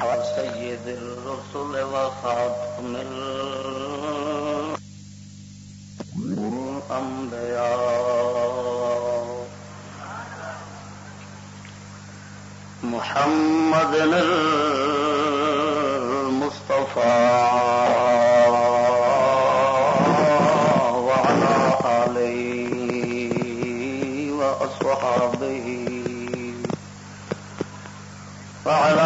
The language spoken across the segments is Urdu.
سيد الرسل وخاتم الأنبياء. محمد المصطفى. وعلى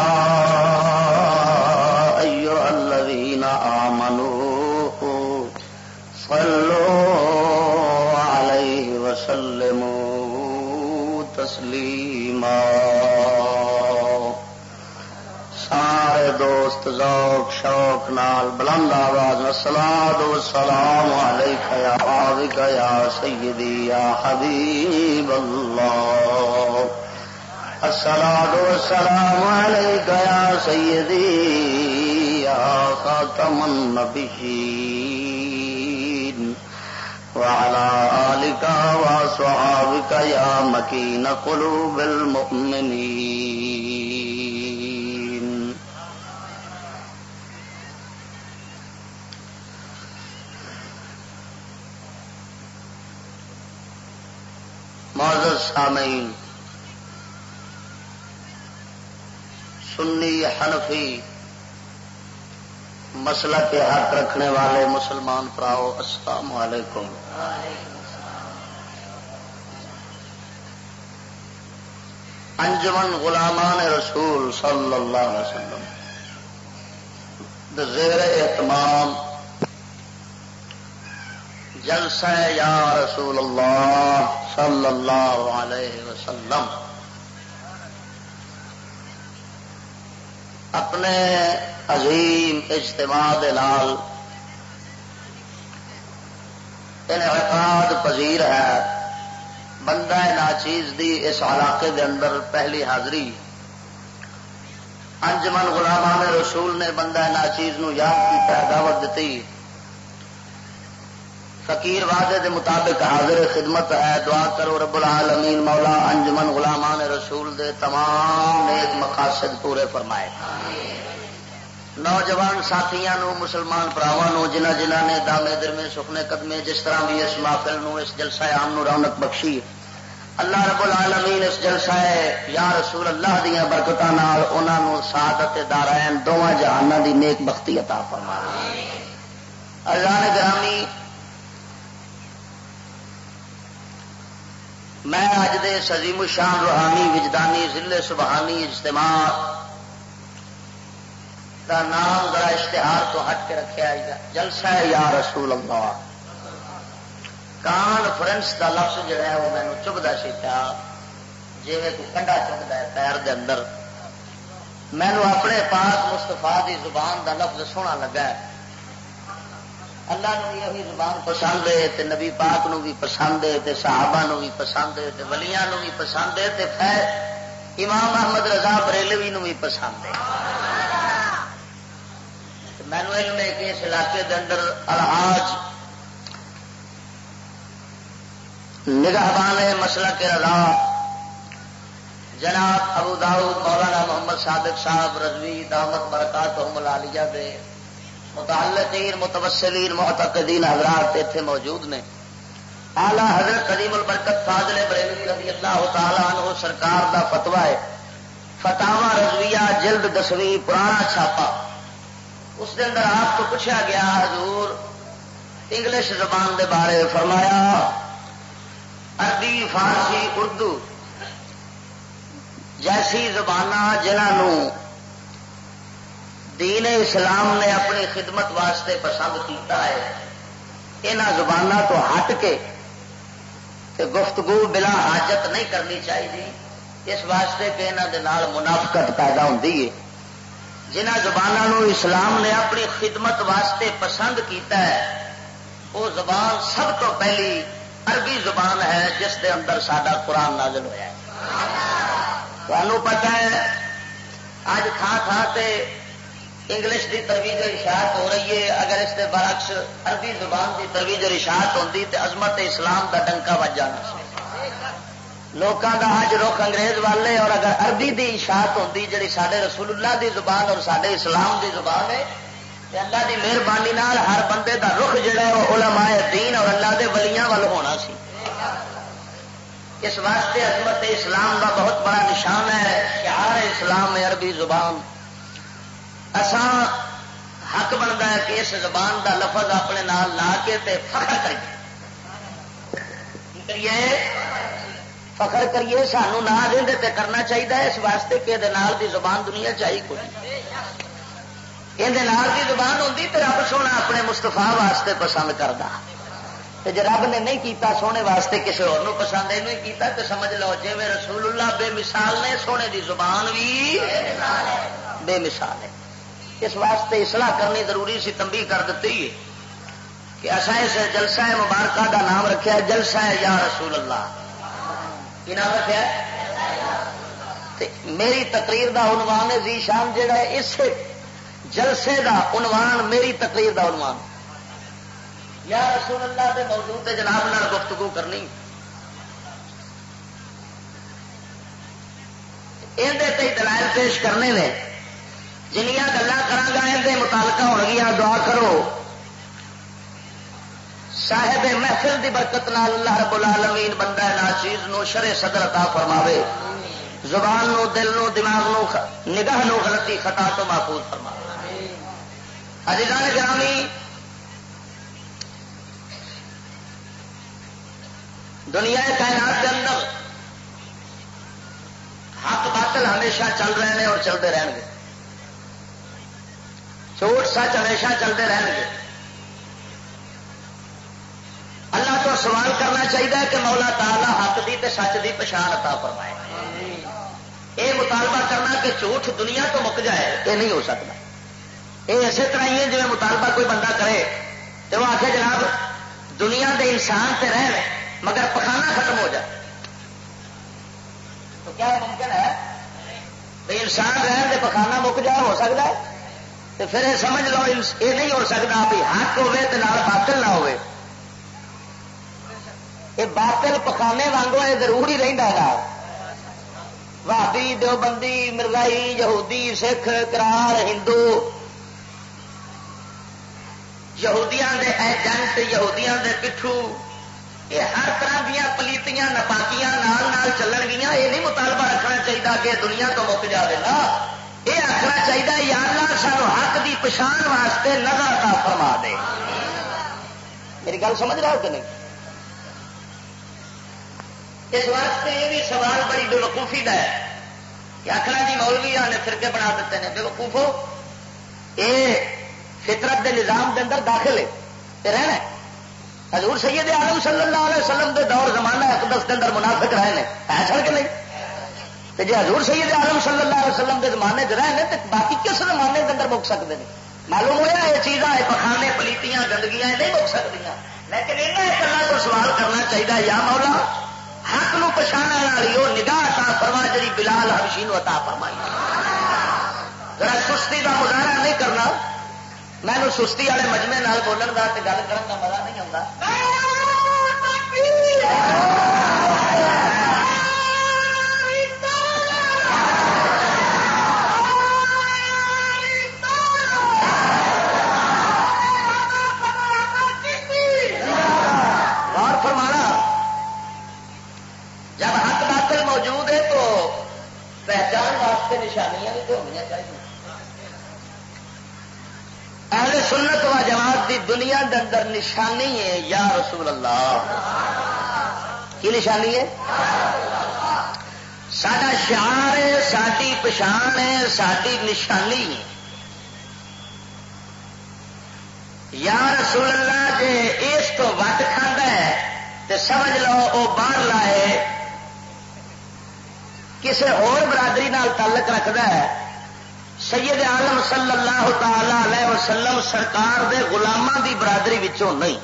ذوق شوق نال بلند آواز سلاد و سلام علیک یا آبک یا سیدی یا حبیب اللہ۔ السلام و سلام علیک یا سیدی یا خاتم النبیین۔ وعلى آلك وصحابك يا مكين قلوب المؤمنين معذر سامعين سنی حنفی مسئلہ کے ہاتھ رکھنے والے مسلمان پراؤ، السلام علیکم۔ انجمن غلامان رسول صلی اللہ علیہ وسلم۔ زیر اہتمام جلسہ یا رسول اللہ صلی اللہ علیہ وسلم۔ اپنے عظیم اجتماع لال انعقاد پذیر ہے۔ بندہ ناچیز دی اس علاقے دے اندر پہلی حاضری۔ انجمن غلامان رسول نے بندہ ناچیز نو یاد کیا دعوت دیتی۔ فقیر وعدے دے مطابق حاضر خدمت ہے، دعا کرو رب العالمین، مولا انجمن غلامان رسول دے تمام نیک مقاصد پورے فرمائے۔ نوجوان ساتھیاں نو، مسلمان پراواں جنہ جنہ نے دامے درمے سکھنے قدمے، جس طرح بھی اس محفل نو، اس جلسہ عام نو رونق بخشی۔ اللہ رب العالمین اس جلسہ یا رسول اللہ دیا برکت سعادت دارائن دونوں جہانوں دی نیک بختی عطا فرما اللہ نے گرامی میں اج دے سزیم الشان روحانی وجدانی ضلع سبحانی اجتماع کا نام ذرا اشتہار تو ہٹ کے رکھا جلسہ ہے یا رسول اللہ۔ کانفرنس کا لفظ جڑا ہے وہ مینو چبھتا سی پیا جی کوئی کنڈا چبھتا ہے پیر دے اندر۔ مینو اپنے پاس مستفا دی زبان دا لفظ سونا لگا ہے۔ اللہ نو یہ زبان پسند ہے، تے نبی پاک نو بھی پسند ہے، تے صحابہ نو بھی پسند ہے، تے ولیاں نو بھی پسند ہے، تے خیر، امام احمد رضا بریلوی نو بھی پسند ہے۔ مینو علم ہے کہ اس علاقے کے اندر الحاج نگہبان مسئلہ کے رضا، جناب ابو داؤد مولانا محمد صادق صاحب رضوی دامت برکات ملالیہ دے۔ متعلقین، متوسلین محتقدین حضرات اتنے موجود نے۔ آلہ حضرت قدیم البرکت فاضل بریلوی رضی اللہ تعالیٰ عنہ سرکار دا فتوا ہے۔ فتوا رضویہ جلد دسویں پرانا چھاپا اس کے اندر آپ کو پوچھا گیا، حضور انگلش زبان دے بارے فرمایا، عربی، فارسی، اردو جیسی زبان جنہوں دین اسلام نے اپنی خدمت واسطے پسند کیتا ہے۔ یہاں زبان تو ہٹ کے گفتگو بلا حاجت نہیں کرنی چاہیے۔ اس واسطے کہ یہاں منافقت پیدا ہوتی ہے۔ جنہ زبانوں اسلام نے اپنی خدمت واسطے پسند کیتا ہے، وہ زبان سب تو پہلی عربی زبان ہے، جس کے اندر سڈا قرآن نازل ہوا تمہوں پتا ہے اج تھان تھان سے انگلش کی ترویج اشاعت ہو رہی ہے۔ اگر اس کے برعکس عربی زبان کی ترویج اشاعت ہوتی تو عظمت اسلام کا ڈنکا بج جانا۔ لوگوں کا حج رخ انگریز والے اور اگر عربی کی اشاعت ہوتی جی سارے رسول اللہ دی زبان اور سارے اسلام دی زبان ہے اللہ کی مہربانی ہر بندے کا رخ جڑا ہے وہ علماء دین اور اللہ دے ولیاں وال ہونا سی۔ اس واسطے عظمت اسلام کا بہت بڑا نشان ہے، شعار اسلام عربی زبان۔ اسان حق بنتا ہے کہ اس زبان دا لفظ اپنے نال لا کے تے فخر کریے۔ فخر کریے، سانو نہ دیں تے کرنا چاہیے اس واسطے کہ دی زبان دنیا چاہیے کچھ یہ دی زبان ہوتی تو رب سونا اپنے مستفا واسطے پسند کرتا جی رب نے نہیں کیتا، سونے واسطے کسی اور پسند یہ کیتا تو سمجھ لو جی رسول اللہ بے مثال نے، سونے دی زبان بھی بے مثال ہے۔ اس واسطے اصلاح کرنی ضروری سی تمبی کر دیتی ہے کہ اصا اس جلسہ مبارکہ کا نام رکھا جلسہ ہے یا رسول اللہ۔ کی نام رکھا میری تقریر دا عنوان ہے زی شام جہا ہے، اس جلسے دا عنوان میری تقریر دا عنوان۔ یا رسول اللہ دے موضوع تے جناب نال گفتگو کرنی۔ یہ دلائل پیش کرنے نے۔ جنیا گلا کرا متعلقہ ہو گیا دعا کرو۔ صاحب محفل دی برکت نال اللہ رب العالمین بندہ نا چیز نو شر صدر عطا فرماوے۔ زبان نو، دل نو، دماغ نو نگاہ نو غلطی خطا تو محفوظ فرما عزیزان گرامی، دنیا کائنات کے اندر حق باطل ہمیشہ چل رہے ہیں اور چلتے رہن گے۔ چوٹ سچ ہمیشہ چلتے رہن گے اللہ تو سوال کرنا چاہیے کہ مولا تالا حق دی تے سچ دی پچھان عطا فرمائے۔ یہ مطالبہ کرنا کہ جھوٹ دنیا تو مک جائے یہ نہیں ہو سکتا۔ یہ اسی طرح ہی ہے جی مطالبہ کوئی بندہ کرے تو وہ آخر جناب، دنیا دے انسان سے رہ مگر پخانا ختم ہو جائے۔ تو کیا ممکن ہے؟ انسان رہن پخانا مک جائے، ہو سکتا ہے؟ تو پھر یہ سمجھ لو، یہ نہیں ہو سکتا بھی حق ہوے تو باطل نہ ہوئے۔ یہ باطل پخانے وانگو یہ ضرور ہی رہتا ہے۔ بھابی دیوبندی مرگائی یہودی، سکھ، کرار، ہندو۔ یہودیاں دے ایجنٹ، یہودیاں دے پٹھو۔ یہ ہر طرح دیا پلیتیاں نپاکیاں نال نال چلن گیا یہ نہیں مطالبہ رکھنا چاہیے کہ دنیا تو مک جائے نا یہ آخنا چاہیے، یا اللہ سانو حق دی پچھان واسطے نظر کا فرما دے۔ میری گل سمجھ رہا ہو کہ نہیں؟ اس واسطے یہ بھی سوال بڑی بے وقوفی کا ہے کہ آخنا جی مولوی نے فرقے بنا دیتے ہیں بے وقوفو یہ فطرت دے نظام دے اندر داخل ہے رہنا حضور سید عالم صلی اللہ علیہ وسلم دے دور زمانہ اقدس کے اندر منافق رہے ہیں ایسا کہ نہیں؟ تو جی حضور سید عالم صلی اللہ علیہ وسلم کے زمانے چ رہے تو باقی کس زمانے کے اندر مک سکتے ہیں معلوم ہوا یہ چیزاں پخانے، پلیتیاں، گندگیاں نہیں مک سکتی لیکن یہاں ایک اللہ کو سوال کرنا چاہیے یا مولا، حق نو پچھانا والی وہ نگاہ عطا فرما جی بلال ہمشی عطا فرمائی۔ ذرا سستی کا مظاہرہ نہیں کرنا۔ میں سستی والے مجمے بولن کا گل کرنے کا مزہ نہیں آتا واسطے نشانیاں بھی تو ہونی چاہیے۔ اہل سنت و جماعت دی دنیا دے اندر نشانی ہے، یا رسول اللہ۔ کی نشانی ہے؟ سڈا شعار ہے ساری پچھان ہے ساری نشانی ہے۔ یا رسول اللہ جی اس تو وٹ کھانا ہے تو سمجھ لو وہ باہر لائے کسی اور برادری نال تعلق رکھتا ہے، سید عالم صلی اللہ تعالی علیہ وسلم سرکار دے غلاماں دی برادری وچوں نہیں۔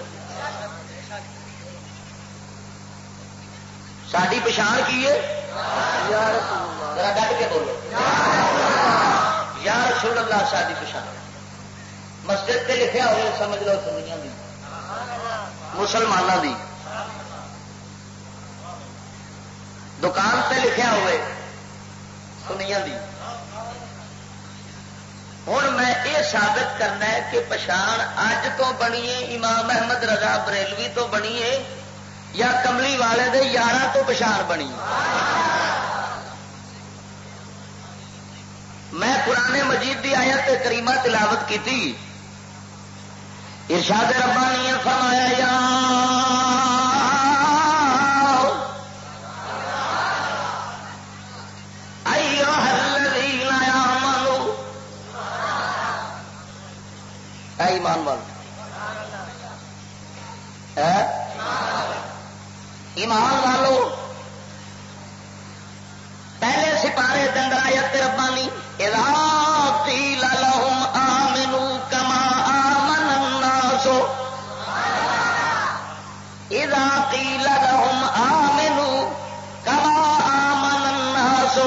ساری پچھان کی ہے؟ ڈٹ کے بولو۔ یا رسول اللہ ساری پچھان۔ مسجد سے لکھا ہوئے، سمجھ لو سنیا دی۔ مسلمانوں دی۔ دکان پہ لکھا ہوئے سنیا دی۔ ہوں میں یہ ثابت کرنا ہے کہ پچھان اج تو بنی امام احمد رضا بریلوی تو بنی ہے، یا کملی والے دے یار تو پچھان بنی میں پرانے مجید کی آیت کریمہ تلاوت کی ارشاد ربانی فرمایا، یا ایمان وال ایمان والو، پہلے سپارے دندر آیت ربانی، اذا قیل لهم آمنوا كما آمن الناس۔ اذا قیل لهم آمنوا كما آمن الناس۔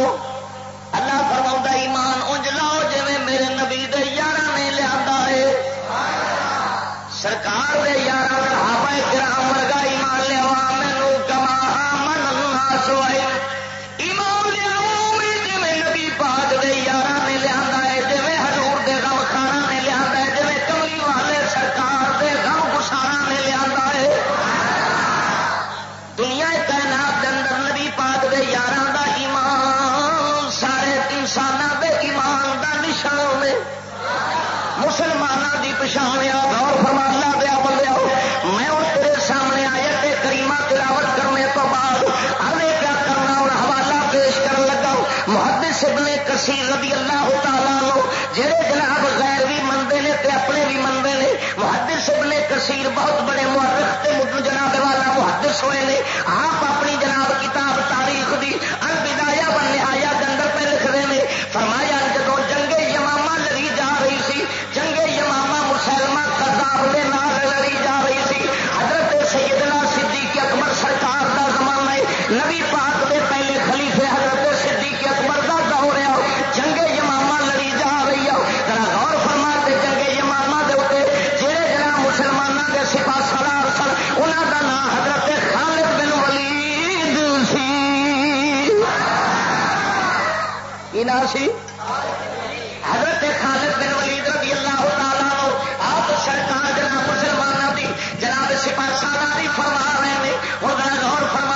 سرکار دے یار صحابہ کرام ورگا ایمان لیا مینو کما من الناس محدث ابن کثیر رضی اللہ تعالیٰ لو جہے جناب غیر بھی منتے نے تے اپنے بھی منتے نے، محدث ابن کثیر بہت بڑے محرخ تے جناب والا محدث ہوئے نے، آپ اپنی جناب کتاب تاریخ دی سی؟ حضرت خالد بن ولید رضی اللہ تعالیٰ آپ سرکار جناب مسلمانوں کی جناب سپاہ سالاری فرما رہے ہیں، اور غور فرما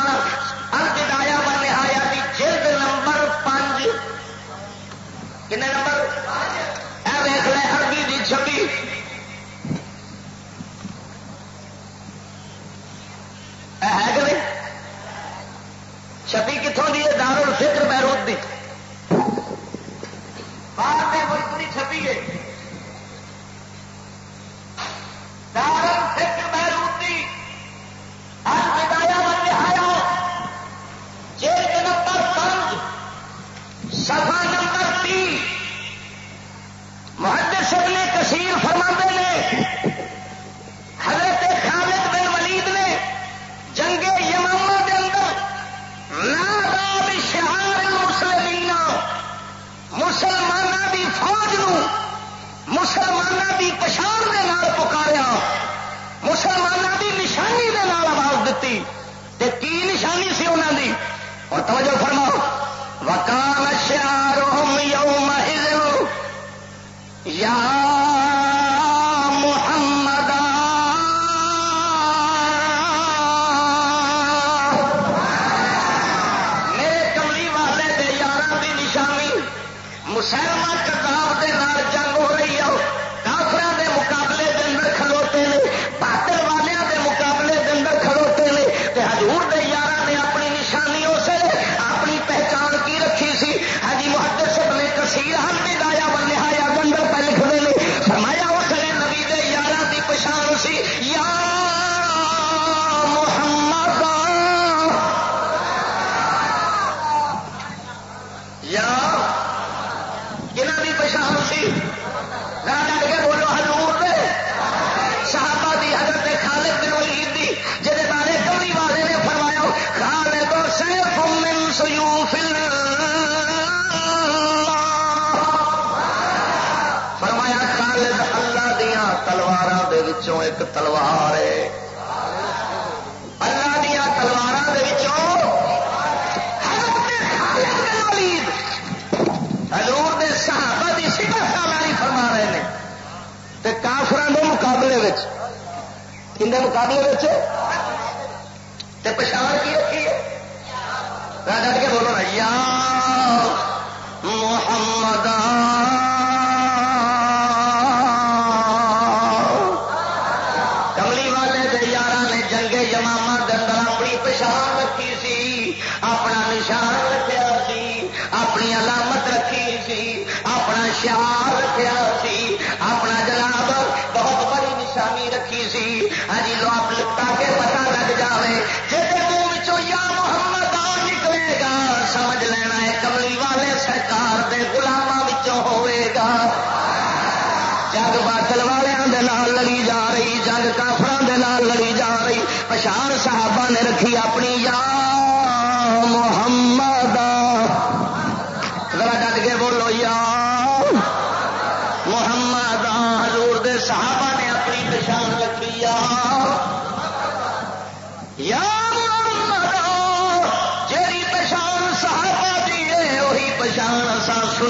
کن مقابلے پچھان کی رکھی ہے۔ ڈٹ کے بولو بھیا محمد۔ کملی والے یار نے جنگے جماما دندر اپنی پچھان رکھی سی، اپنا نشان رکھا سی، اپنی علامت رکھی سی، اپنا شیار رکھا سی، اپنا جناب ہاں جی، ہی آپ لگتا کے پتا لگ جائے جیسے منہ یا محمد آ نکلے گا، سمجھ لینا ہے، کملی والے سرکار دے گلاموں ہوئے گا۔ جگ باطل والوں کے لڑی جا رہی، جگ کافران دے نال لڑی جا رہی۔ پچھان صاحب نے رکھی اپنی یا محمد۔ ذرا ڈٹ کے بولو، یا محمد۔ حضور دے صحابہ نے اپنی پچھان رکھی۔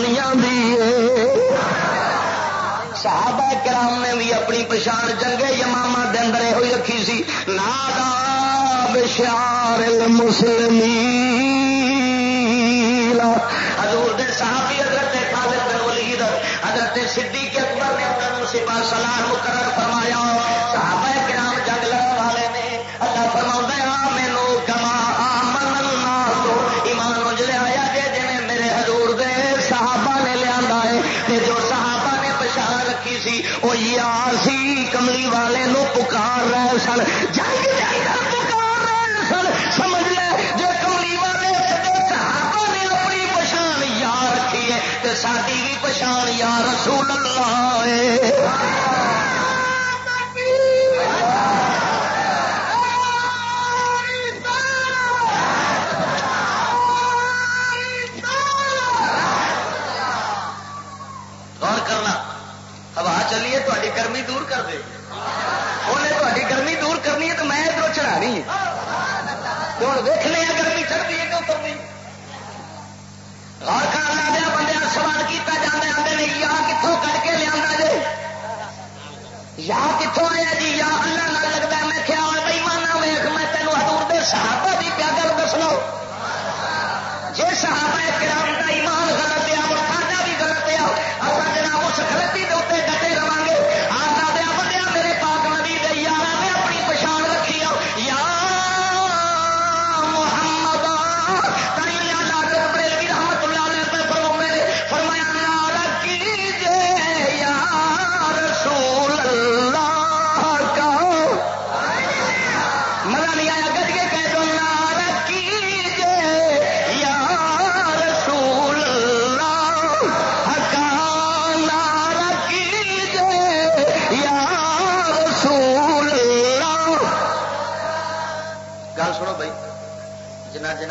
پچھان سا سنیا دی صحابہ کرام نے بھی اپنی پچھان جنگے یماما دے اندر ہوئی رکھی سی۔ نادا بشار المسلمی حضور دے صحابی حضرت خالد بن ولید، حضرت صدیق اکبر نے اپنا سپاہ سلام مقرر فرمایا۔ صحابہ کرام جنگ لڑنے والے نے اللہ فرما دیا مینو کما آمن تو ایمان اجلے آیا لیا ہے جو رکھی سی، وہ یار سی کملی والے نو پکار رہے سن۔ جنگ پکار رہے سن۔ سمجھ لے جو کملی والے صحابہ نے اپنی پچھان یار رکھی ہے تو ساری بھی پچھان یا رسول اللہ ہے۔ تاری گرمی دور کر دے انہیں تاری گرمی دور کرنی ہے تو میں ادھر چڑھانی ہے ہوں دیکھنے گرمی چڑھتی ہے کیوں کرنی اور کھانا دیا بندے سوال کیا جانے آتے ہیں یا کتوں کر کے لیا جی یا کتوں آیا جی یا اللہ نہ لگتا میں خیال بھائی مانا ویخ میں تینوں ہدور دے صحابہ کی کیا گل دس لو جی صحابہ کرام کا ایمان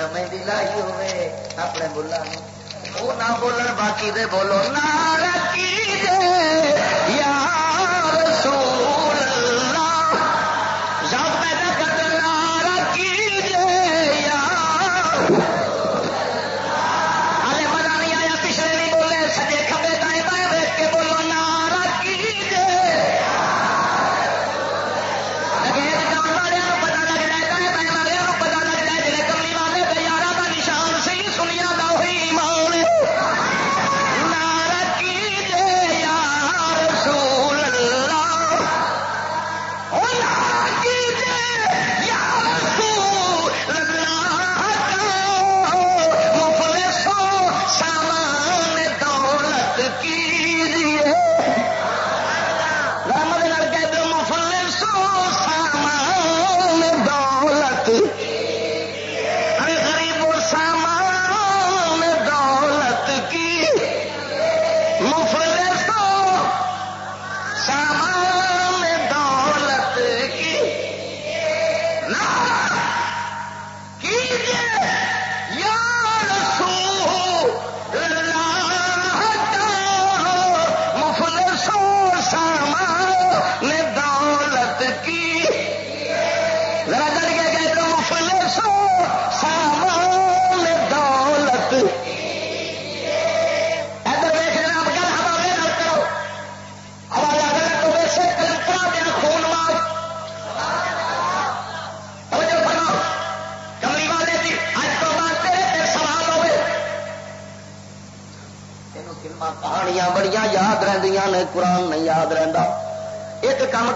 مہندی لائی ہوے اپنے بلا وہ نہ بولن باقی دے بولو نہ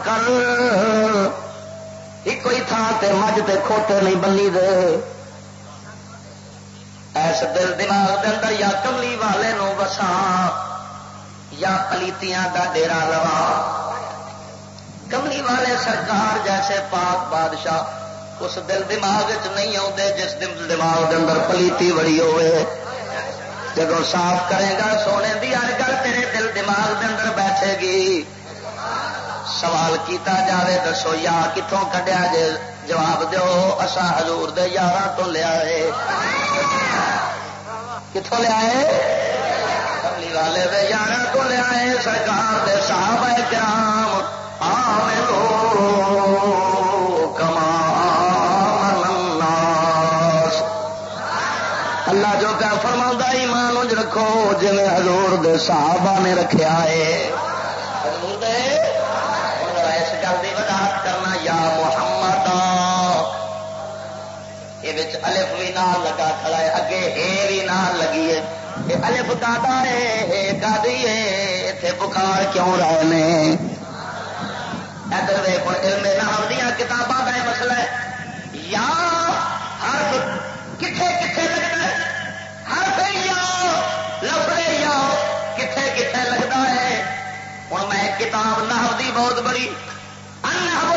کر۔ ایک ہی تھان تے مجھ تے کھوتے نہیں بنی دے ایس دل دماغ دے اندر یا کملی والے نو وسا یا پلیتیاں دا ڈیرا لوا کملی والے سرکار جیسے پاک بادشاہ اس دل دماغ چ نہیں آتے جس دل دماغ دے اندر پلیتی بڑی ہوئے جب صاف کرے گا سونے دی اج کل تیرے دل دماغ دے اندر بیٹھے گی سوال کیتا جاوے، دسو یا کتوں کڈیا جے؟ جواب دو اصا حضور دے یار تو لیا ہے کتوں لیا ہے کملی والے دے یار تو لیا ہے سرکار دے صحابہ کرام۔ ہاں، آمنو کما اللہ جو کیا فرما ایمان رکھو جی حضور دے صحابہ نے رکھا ہے۔ حضور دے محمد یہ الف بھی نہ لگا کھڑا ہے، اگے اے بھی نہ لگی ہے۔ الف دادا ہے اتنے بخار کیوں رہے نے؟ ادھر ویک علم نام دیا کتاباں کا مسئلہ ہے یا حرف کتنے کتنے لگتا ہے؟ حرف یا، لفظ یا کتنے کتنے لگتا ہے؟ ہوں میں کتاب نحو دی بہت بڑی ان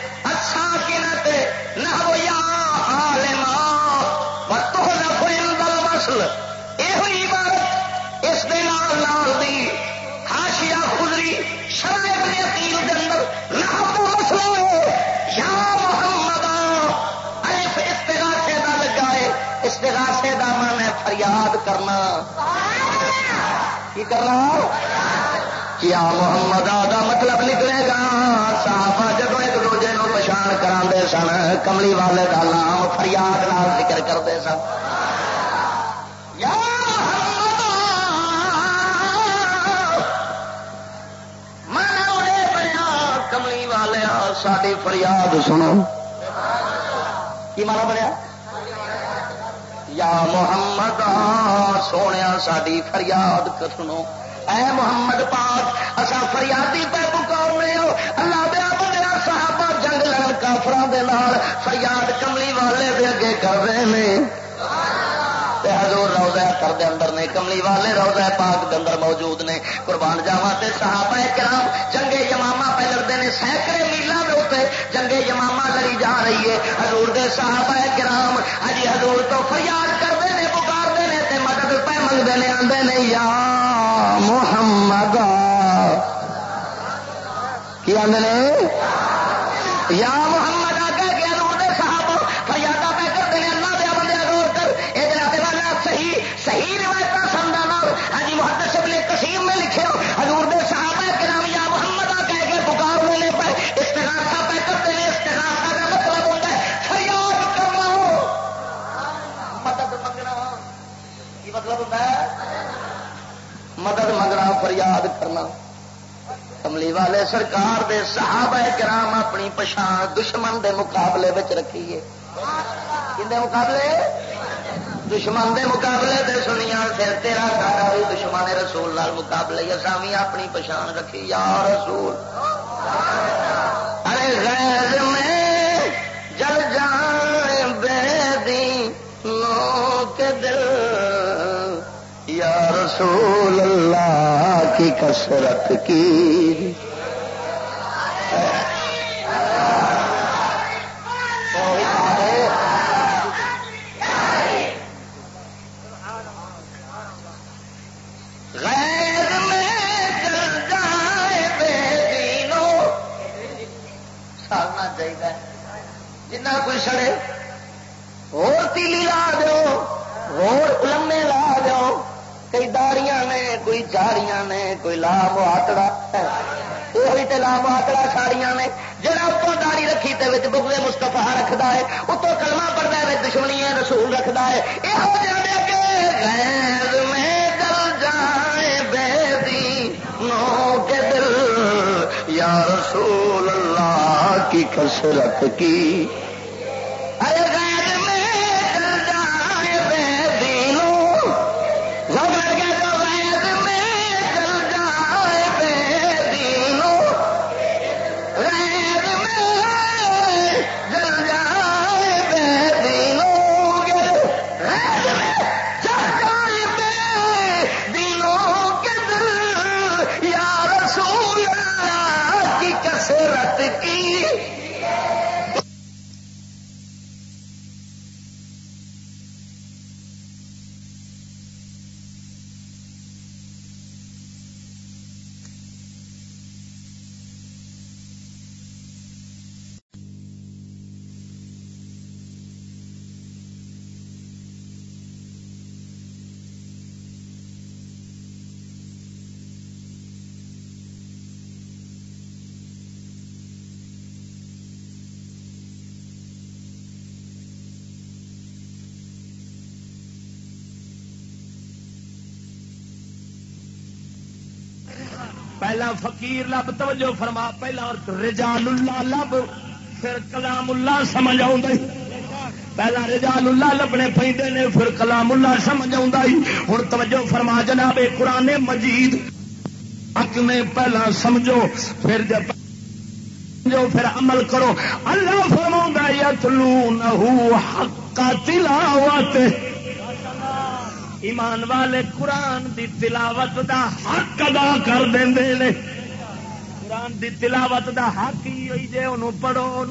کرنا۔ کی کرنا؟ کیا محمد آدھا مطلب نکلے گا؟ صحابہ جب ایک دوجے نو پچھان کرا سن، کملی والے کا نام فریاد نال ذکر کرتے سن۔ کملی والے ساری فریاد سنو۔ کی مانا بنیا؟ یا محمد سونے ساری فریاد سنو۔ اے محمد پاک اصا فریادی پہ پکارنے ہو۔ اللہ دیا بڑا صحابہ جنگ لڑ کافران دے نال فریاد کملی والے دے اگے کر رہے ہیں۔ حضور روزہ کر دے اندر نے کملی والے روزہ پاک دے اندر موجود نے۔ قربان جاوا تے صحابہ کرام جنگے یماما پہ لڑتے ہیں سینکڑے میلوں کے اتنے جنگے یماما لڑی جا رہی ہے۔ حضور دے صحابہ کرام ہجی حضور تو فریاد کرتے ہیں پکارتے ہیں تے مدد پہ منگتے ہیں آتے نہیں یا محمد۔ کی آدھے یا محمد۔ محدث میں لکھے ہو، حضور دے صحابہ کے نام یا محمد آ کہہ کے پکار لینے پہ استغاثہ پہ کرتے ہیں استغاثہ کا مطلب ہوتا ہے، فریاد کرنا مدد منگنا۔ کی مطلب ہوتا ہے؟ مدد منگنا، فریاد کرنا۔ کملی والے سرکار دے صحابہ کرام اپنی پچھان دشمن دے مقابلے رکھیے۔ مقابلے؟ دشمن دے مقابلے دے سنیا پھر تیرا سارا بھی دشمن رسول لال مقابلے اصا اپنی پچھان رکھی۔ یا رسول۔ ارے غیر میں جل جان بے دی نو کے دل۔ یا رسول اللہ کی کسرت کی۔ جناب آکڑا ساڑیاں نے جہاں اتوں داری رکھی تو بگلے مستفا رکھتا ہے، اتوں کلمہ پڑتا ہے دشمنی رسول رکھتا ہے۔ یہ میں جائے بے کے دل، یا رسول اللہ کی کثرت کی۔ فقیر لب توجہ فرما، پہلا رجال اللہ لب، پھر کلام اللہ سمجھ آ پہلا رجال اللہ لبنے پہ نے، پھر کلام اللہ سمجھ ہوں توجہ فرما، جناب قرآن مجید۔ حق میں پہلا سمجھو، پھر جب جو پھر عمل کرو۔ اللہ فرما یا تلو نہ تلاوت ایمان والے قرآن دی تلاوت دا حق ادا کر دیں قرآن دی تلاوت دا حق ہی ہوئی، جے انہوں پڑھو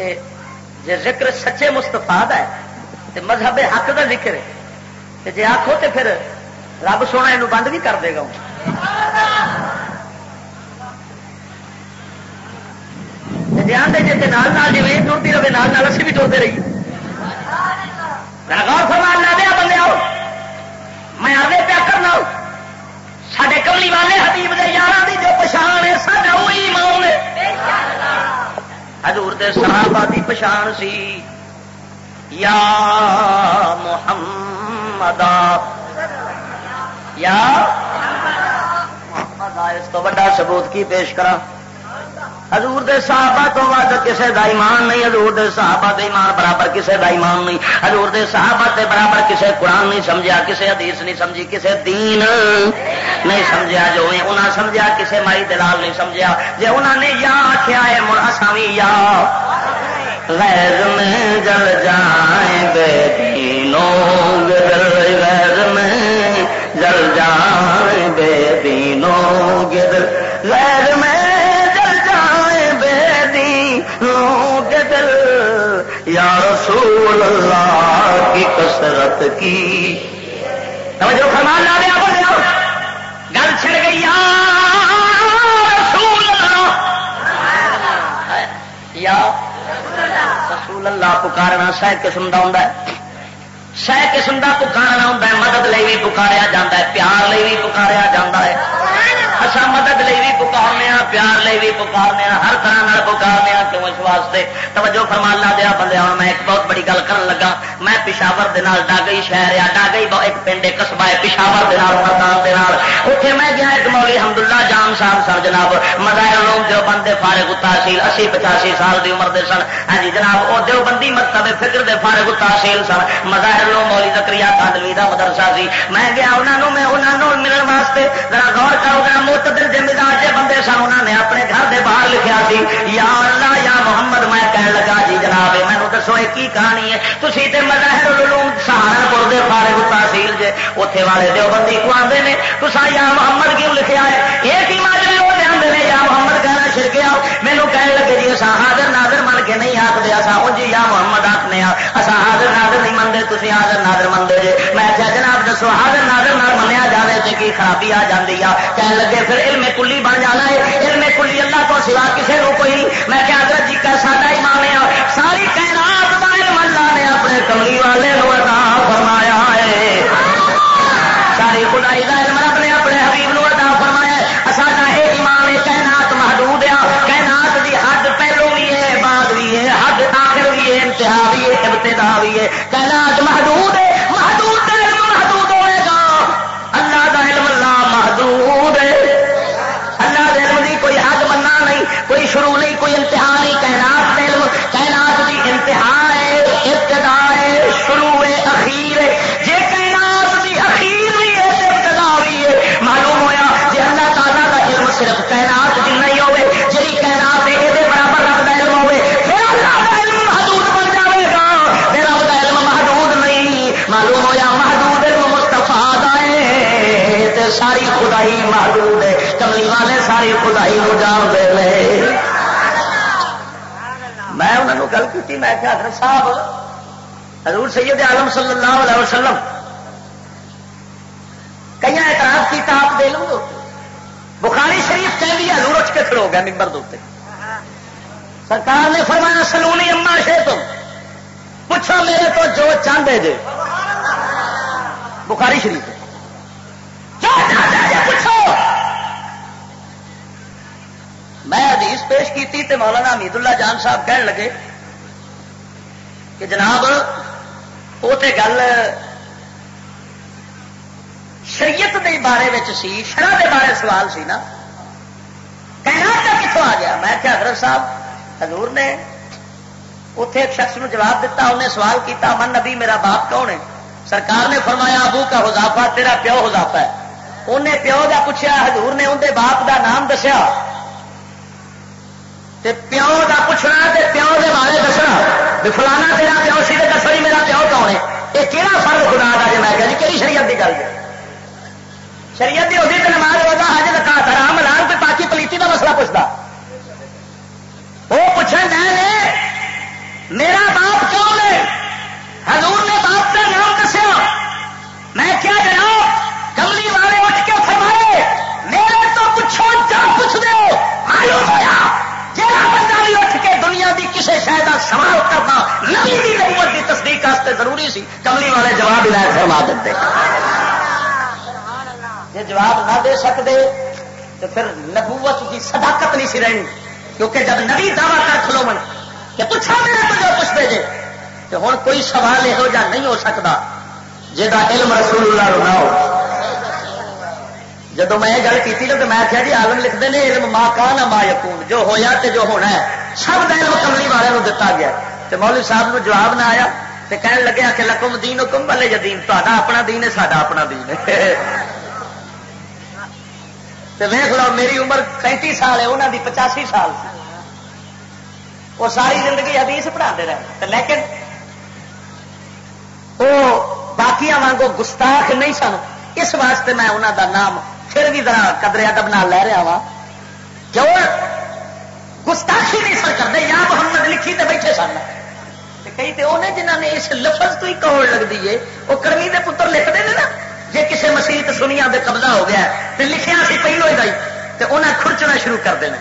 جی ذکر سچے مستفا ہے تو مذہب حق کا ذکر ہے۔ جی آخو تو پھر رب سونا یہ بند بھی کر دے گا۔ دھیان دے جی نال جی ٹرتی رہے، نال نال اسی بھی ٹرتے رہی۔ غور فرمان لا دیا بندے آؤ۔ میں آدھے پیا کرنا۔ سڈے کملی والے حبیب دے یار کی جو پچھان ہے سارا وہی مان حضور دے صحابہ دی پچھان سی۔ یا محمد یا محمد اس تو بڑا ثبوت کی پیش کرا حضور دے صحابہ تو ود کسے دا ایمان نہیں، حضور دے صحابہ دے ایمان برابر کسے دا ایمان نہیں، حضور دے صحابہ دے برابر کسے قرآن نہیں سمجھا کسے حدیث نہیں سمجھی، کسے دین نہیں سمجھا جو انہاں سمجھا کسے مائی دلال نہیں سمجھا جے انہاں نے یا آخیا ہے، مڑ اساوی یا۔ غیر میں جل جائیں بے دینوں گدر غیر میں جل جائیں بے دینوں گدر غیر رسول اللہ کی کسرت کی۔ جو فرمان لا دیا بولے گل چھڑ گئی، یا رسول اللہ۔ یا رسول اللہ، پکارنا سہ قسم کا ہوں سہ قسم کا پکارنا ہوں مدد لی بھی پکاریا جا پیار لی بھی پکاریا جا ہے۔ اصا مدد لی بھی پکارنے پیار لی بھی پکارنے ہر طرح پکارنے کیوں واسطے؟ توجہ فرمان لا دیا بندے، ہوں میں ایک بہت بڑی گل کرن لگا۔ میں پشاور ڈاگئی شہر آ ڈاگئی ایک پنڈ قصبہ ہے پشاور اتنے میں گیا ایک مولی حمد اللہ جام صاحب، سر جناب مظاہر لوگ جو بندے فارغ تحصیل اسی پچاسی سال کی عمر دے سن۔ ہاں جی جناب وہ دو بندی مکتب فکر دے فارغ تحصیل سن۔ مظاہر لوگ مولی زکری تھانوی کا مدرسہ سی۔ میں گیا انہوں میں انہوں ملن واسطے ذرا غور کرو گا موت دل کے مزاج بندے سن انہوں نے اپنے گھر دے باہر لکھا سی، یا اللہ، یا محمد، میں کہنے لگا جی جناب مینو دسو یہ کی کہانی ہے؟ تھی تو مظاہر سہارنپور کے فارغ تحصیل جے اتنے والے دیوبندی کو آتے ہیں تو یا محمد کیوں لکھا ہے؟ یہ کی ماجری وہ آتے ہیں یا محمد کہنا چھڑکیا مینو کہنے لگے جی اصا حاضر نادر من کے نہیں آختے اصا جی یا محمد آخنے اصا حاضر تھی حاضر نادر منگے جی میں کیا جناب دسو حاضر نادر نہ منیا جائے تو کی خرابی آ جاتی ہے کہنے لگے پھر علم کلی بن جانا ہے علم کلی اللہ کو سوا کسی کو کوئی نہیں میں کیا حضرت جی کا ساڈا ایمان ہے ساری کائنات اللہ نے اپنے کملی والے فرمایا ہے ساری خدائی کا علم رب نے اپنے حبیب نو عطا فرمایا ساڈا یہ ایمان ہے کائنات محدود ہے کائنات دی حد پہلو بھی ہے بعد بھی ہے حد آخر بھی ہے انتہا بھی ہے ابتدا بھی ہے کی میں کیا حضرت صاحب، حضور سید عالم صلی اللہ علیہ وسلم کئی اعتراض کیا آپ دے لوں گے؟ بخاری شریف کہہ دیا حضور اٹھ کے کھڑو گیا ممبر دے سرکار نے فرمایا، سلونی اما شے تم؟ پوچھو میرے تو جو چاہتے جے۔ بخاری شریف۔ پوچھو۔ میں حدیث پیش کی تے مولانا حمید اللہ جان صاحب کہن لگے کہ جناب وہ تو گل شریعت دے بارے سی شرح دے بارے سوال سی نا۔ کہنا کا کتوں آ گیا؟ میں کیا حضرت صاحب، حضور نے اتے ایک شخص نو جواب دیتا انہیں سوال کیتا، من نبی، میرا باپ کون ہے؟ سرکار نے فرمایا، ابو کا حضافہ تیرا پیو حضافہ ہے۔ انہیں پیو کا پوچھا حضور نے اندر باپ دا نام دسیا۔ تے پیو کا پوچھنا، تے پیو کے بارے دسنا۔ بھی فلانا تیرا پیو سی دسو جی میرا پیو کون ہے؟ یہ کہڑا فرق خدا کا جی میں کہ کہڑی شریعت کی گل ہے؟ شریعت کی ہوتی تو نماز ہوگا حج لکھا حرام لان تو پاکی پلیتی کا مسئلہ پوچھتا؟ وہ پوچھا میں میرا باپ کون ہے؟ حضور سوال کرنا نبی کی نبوت کی تصدیق واسطے ضروری سی۔ کملی والے جواب ہی فرما دیتے۔ جی جواب نہ دے سکتے تو پھر نبوت کی صداقت نہیں سی رہنی۔ کیونکہ جب نبی دعوی کر کھلو من کہ پوچھا میرے کو جو پوچھتے جی تو ہوں کوئی سوال یہو جہ نہیں ہو سکتا جا علم رسول اللہ نہ ہو۔ جب میں یہ گل کی تو میں آخیا جی آلم لکھتے ہیں علم ماں کا نہ ماں یقون جو ہویا تے جو ہونا ہے۔ سب کا علم کملی والے دتا گیا۔ تو مولوی صاحب نو جواب نہ آیا تو کہنے لگے کہ لکم دین حکم والے جدین تا اپنا دین ہے، ساڈا اپنا دین ہے۔ تو ویخ لو، میری عمر پینتی سال ہے انہوں کی پچاسی سال۔ وہ ساری زندگی حدیث پڑھا رہے۔ لیکن وہ باقی وانگو گستاخ نہیں سن۔ اس واسطے میں انہوں دا نام پھر بھی ذرا قدر ادب نہ لے رہا وا کیوں؟ گستاخی نہیں سر کرتے یا محمد لکھی تے بیٹھے سن۔ کئی تو انہیں جنہ نے اس لفظ تو ہی کوڑ لگتی ہے وہ کرمی دے پتر لکھتے ہیں نا جی کسی مسیت سنیا دے قبضہ ہو گیا تو لکھیا سی پہلو ہی تو انہیں کھرچنا شروع کر دینا۔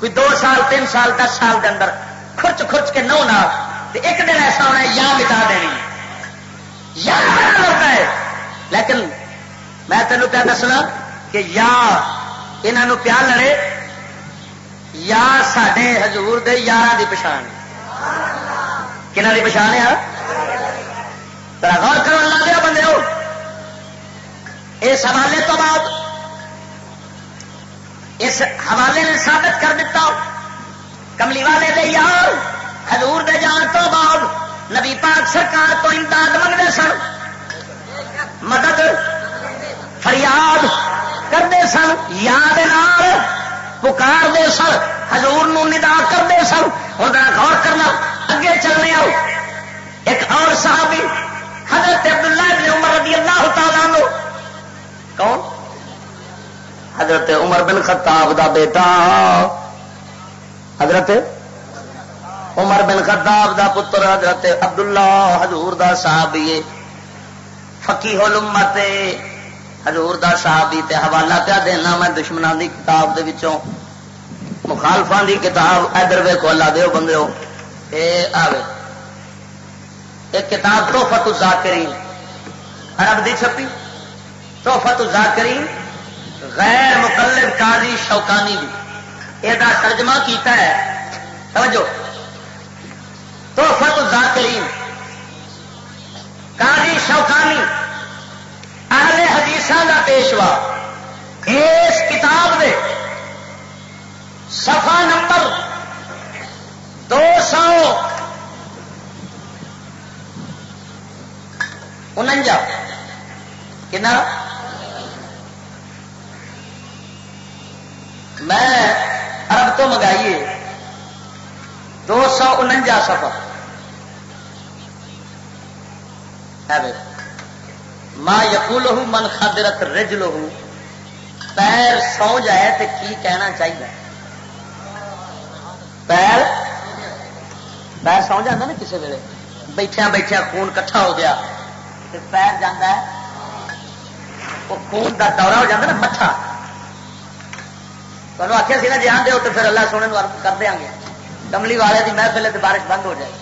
کوئی دو سال، تین سال، دس سال کے اندر کھرچ کھرچ کے نو نہ ایک دن ایسا ہونا ہے، یا مٹا دینی۔ یا ہوتا ہے۔ لیکن میں تینوں کیا دسنا کہ یا انہوں پیا لڑے یا سڈے ہزور دے یار دی پچھان۔ کنہ دی پچھان ہے؟ غور کرو اللہ دیا بندے ہو اس حوالے تو بعد اس حوالے نے ثابت کر دیتا کملی والے دے یار، حضور دے جان تو بعد نبی پاک سرکار تو امداد منگتے سن، مدد، فریاد کرتے سن، یاد پکار دے سن ہزور ندا کرتے سن اور غور کرنا، اگے چلنے آؤ۔ ایک اور صحابی، حضرت عبداللہ بن عمر رضی اللہ تعالیٰ لو کون؟ حضرت عمر بن خطاب دا بیٹا۔ حضرت عمر بن خطاب دا پتر حضرت عبداللہ حضور دا صحابی۔ فقیح الامت۔ حضور دا صحابی تے حوالہ پیا دینا، میں دشمنوں دی کتاب دے وچوں، مخالفان دی کتاب ادھر ویکو اللہ دے بندے ہو اے، آوے۔ ایک کتاب توفت الزاکرین عرب دی چھپی۔ توفت الزاکرین غیر مقلد قاضی شوکانی بھی یہ ترجمہ کیتا ہے۔ سمجھو توفت الزاکرین قاضی شوکانی۔ اہل حدیث کا پیشوا۔ اس کتاب دے صفحہ نمبر دو سو انجا کنا میں ارب تو منگائیے۔ دو سو انجا سفر ماں یقو لہو من خادرت رج لہو پیر سو جائے تو کی کہنا چاہیے؟ پیر؟ پیر سو جانا نا کسی ویلے؟ بیٹھیا بیٹھیا خون کٹھا ہو گیا پیر جانا وہ خون کا دورہ ہو جاتا نا مٹھا۔ تمہیں آخیا سی نا جی آدھے ہو تو پھر اللہ سونے کر دیا گے۔ کملی والے کی محفل بارش بند ہو جائے۔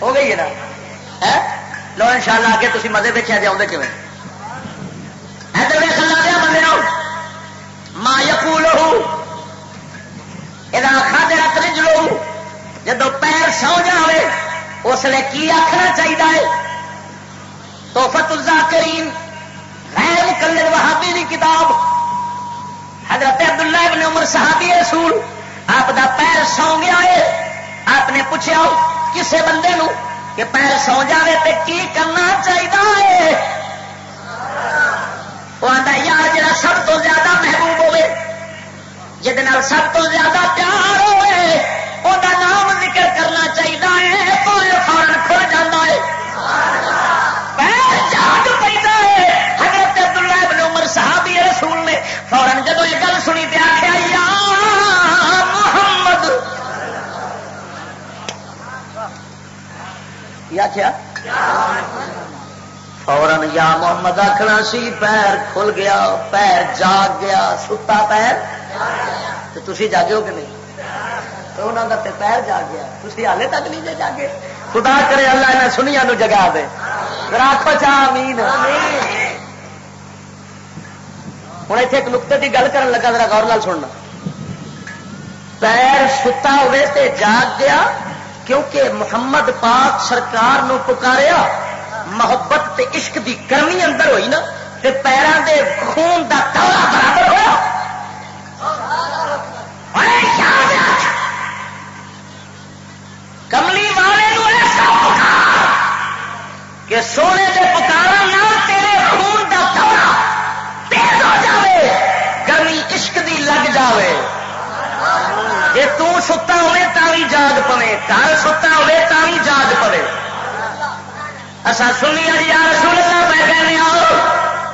ہو گئی ہے نا؟ لو ان شاء اللہ آگے تھی مزے دیکھا جی آدھے کیون ادھر دیا بندے ماں یقو لو یہ کھادے رات رج لو جب پیر سو جائے اس لیے کی آخنا چاہیے تو فتلزا کریم غیر مقلد وہابی کی کتاب۔ حضرت عبداللہ ابن عمر صحابی رسول۔ آپ دا پیر سو گیا ہے۔ آپ نے پوچھا، کسے بندے نو؟ کہ پیر سو جائے تو کی کرنا چاہیے وہ آتا یار جا سب تو زیادہ محبوب ہوے جہد سب تو زیادہ پیار ہوئے وہ نام ذکر کرنا چاہیے کوئی فورن کھل جانا ہے۔ پیر جاگ پہ حضرت عبداللہ ابن عمر صحابی رسول نے فورن جب کیا فورن یا محمد آخنا سی، پیر کھل گیا، پیر جاگ گیا، ستا پیر۔ تو تھی جاگو کہ نہیں؟ تو انہوں کا پیر جاگ گیا۔ تھی ہالے تک نہیں جاگے۔ خدا کرے اللہ نے سنیا نو جگا دے۔ راکھو چاہ امین ہوں اتنے ایک نقطے کی گل کر لگا، ذرا غور لال سننا۔ پیر ستا ہوئے تے جاگ گیا کیونکہ محمد پاک سرکار نو پکاریا، محبت تے عشق دی گرمی اندر ہوئی نا، تے پیروں دے خون دا دورہ برابر ہوا کملی والے نو ایسا پکار۔ کہ سونے دے پکارا نہ تیرے خون دا دورہ تیز ہو جاوے، گرمی عشق دی لگ جاوے۔ جی تتا ہوے تھی جاگ پوے، گھر ستا ہوے تھی جاگ پوے۔ اصا سنیا جی یار سننا لو میں کہنے آؤ